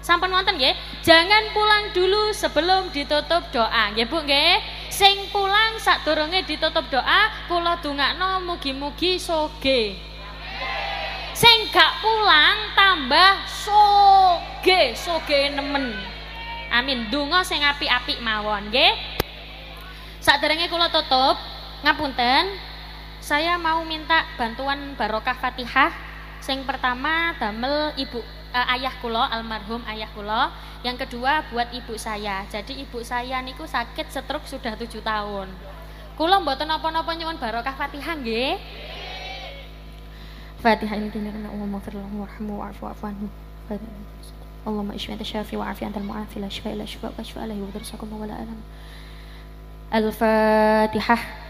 Sampun wonten nggih. Jangan pulang dulu sebelum ditutup doa. Nggih Bu nggih. Sing pulang sadurunge ditutup doa kula dongakno mugi-mugi soge. Sing gak pulang tambah soge, soge nemen. Amin. Donga sing apik-apik mawon nggih. Sadurunge kula tutup, ngapunten saya mau minta bantuan barokah Fatihah. Sing pertama damel ibu uh, ayah kulo almarhum ayah kulo. Yang kedua buat ibu saya. Jadi ibu saya niku sakit stroke sudah tujuh tahun. Kulo mboten napa-napa nyuwun barokah Fatihah nggih. Fatihah ini dinarna Allahumma firlahu warhamu wa'fu wa'fu anhu. Allahumma ishfi anta syafi wa'afi anta al-mu'afi la shifa illa shifa wa shifa alaihi wa darsakum wa la alam. Al-Fatihah.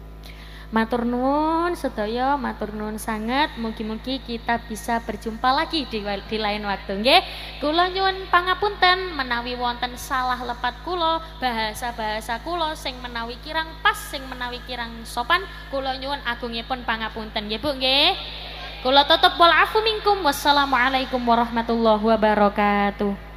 Matur nuwun sedaya, matur nuwun sangat. Mugi-mugi kita bisa berjumpa lagi di, di lain waktu nggih. Kula nyuwun pangapunten menawi wonten salah lepat kula, bahasa-bahasa kula sing menawi kirang pas, sing menawi kirang sopan, kula nyuwun agungipun pangapunten nggih Bu nggih. Kula tutup wal afu minkum. Wassalamualaikum warahmatullahi wabarakatuh.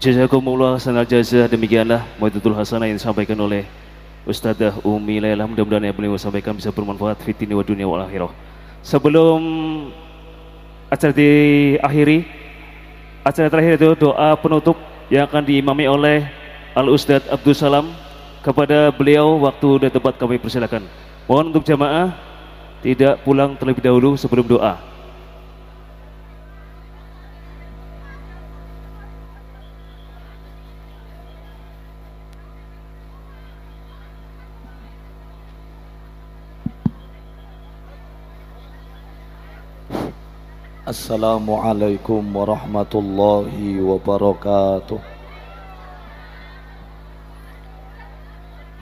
Jazakumullah sangat jazah demikianlah Mu'adutul Hasanah yang disampaikan oleh Ustazah Umi Laila mudah-mudahan yang beliau sampaikan bisa bermanfaat fitni wa dunia wal akhirah. Sebelum acara diakhiri, acara terakhir itu doa penutup yang akan diimami oleh Al Ustadz Abdul Salam kepada beliau waktu dan tempat kami persilakan. Mohon untuk jamaah tidak pulang terlebih dahulu sebelum doa. Assalamualaikum warahmatullahi wabarakatuh.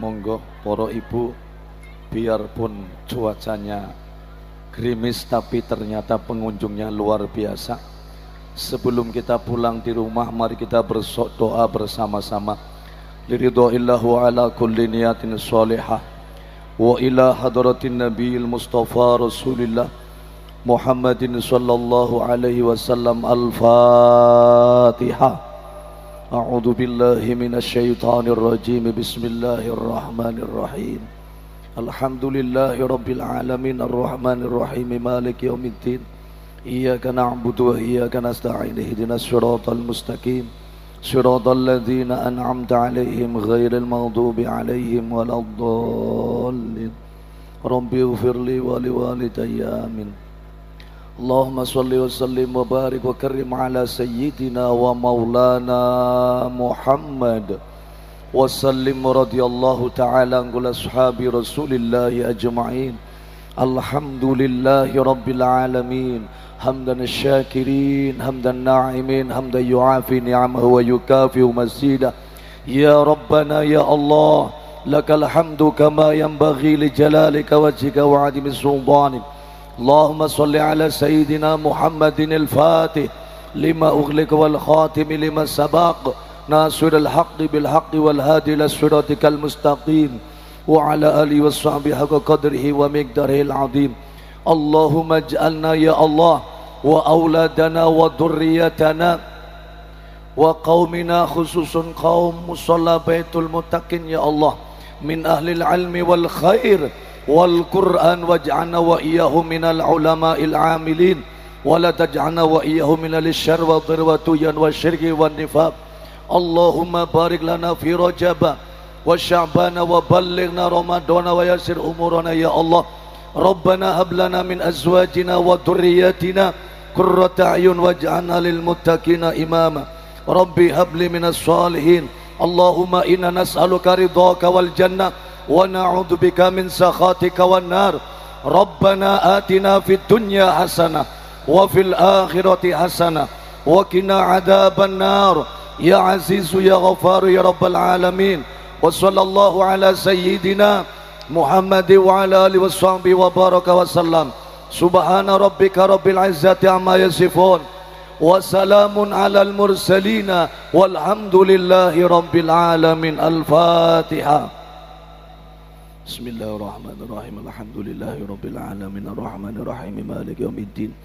Monggo poro ibu biarpun cuacanya grimis tapi ternyata pengunjungnya luar biasa. Sebelum kita pulang di rumah mari kita bersok doa bersama-sama. Liridu'illahu ala kulli niyatin salihah wa ila hadratin nabiil mustafa rasulillah محمد صلى الله عليه وسلم الفاتحة. أعوذ بالله من الشيطان الرجيم. بسم الله الرحمن الرحيم. الحمد لله رب العالمين. الرحمن الرحيم. مالك يوم الدين. إياك نعبد وإياك نستعين. اهدنا الصراط المستقيم. صراط الذين أنعمت عليهم غير المغضوب عليهم ولا الضالين. ربي اغفر لي ولوالدي. آمين. اللهم صل وسلم وبارك وكرم على سيدنا ومولانا محمد. وسلم رضي الله تعالى عن أصحاب رسول الله أجمعين. الحمد لله رب العالمين. حمدا الشاكرين حمدا الناعمين حمدا يعافي نعمه ويكافئ مزيدا يا ربنا يا الله لك الحمد كما ينبغي لجلالك وجهك وعدم سلطانك. اللهم صل على سيدنا محمد الفاتح لما أغلق والخاتم لما سبق ناصر الحق بالحق والهادي إلى صراطك المستقيم وعلى آله وصحبه حق قدره ومقداره العظيم. اللهم اجعلنا يا الله وأولادنا وذريتنا وقومنا خصوصا قوم مصلى بيت المتقين يا الله من أهل العلم والخير والقرآن واجعلنا وإياهم من العلماء العاملين ولا تجعلنا وإياهم من الشر والضر والطغيان والشرك والنفاق. اللهم بارك لنا في رجب وشعبان وبلغنا رمضان ويسر أمورنا يا الله. ربنا هب لنا من أزواجنا وذرياتنا قرة أعين واجعلنا للمتقين إماما. ربي هب لي من الصالحين. اللهم إنا نسألك رضاك والجنة ونعوذ بك من سخاتك والنار. ربنا آتنا في الدنيا حسنة وفي الآخرة حسنة وقنا عذاب النار. يا عزيز يا غفار يا رب العالمين. وصلى الله على سيدنا محمد وعلى آله وصحبه وبارك وسلم. سبحان ربك رب العزة عما يصفون. وسلام على المرسلين والحمد لله رب العالمين. الفاتحة. Bismillahirrahmanirrahim. Alhamdulillahirabbil alamin arrahmanirrahim maliki yaumiddin.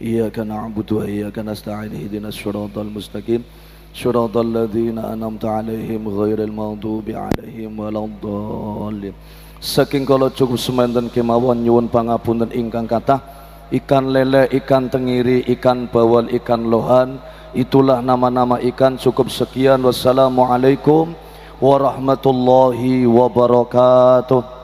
Iyyaka na'budu wa iyyaka nasta'in ihdinas siratal mustaqim. Siratal ladzina an'amta 'alaihim ghairil maghdubi 'alaihim waladdallin. Saking kala cukup semanten kemawon nyuwun pangapunten ingkang kathah ikan lele, ikan tengiri, ikan bawal, ikan lohan itulah nama-nama ikan cukup sekian wassalamualaikum warahmatullahi wabarakatuh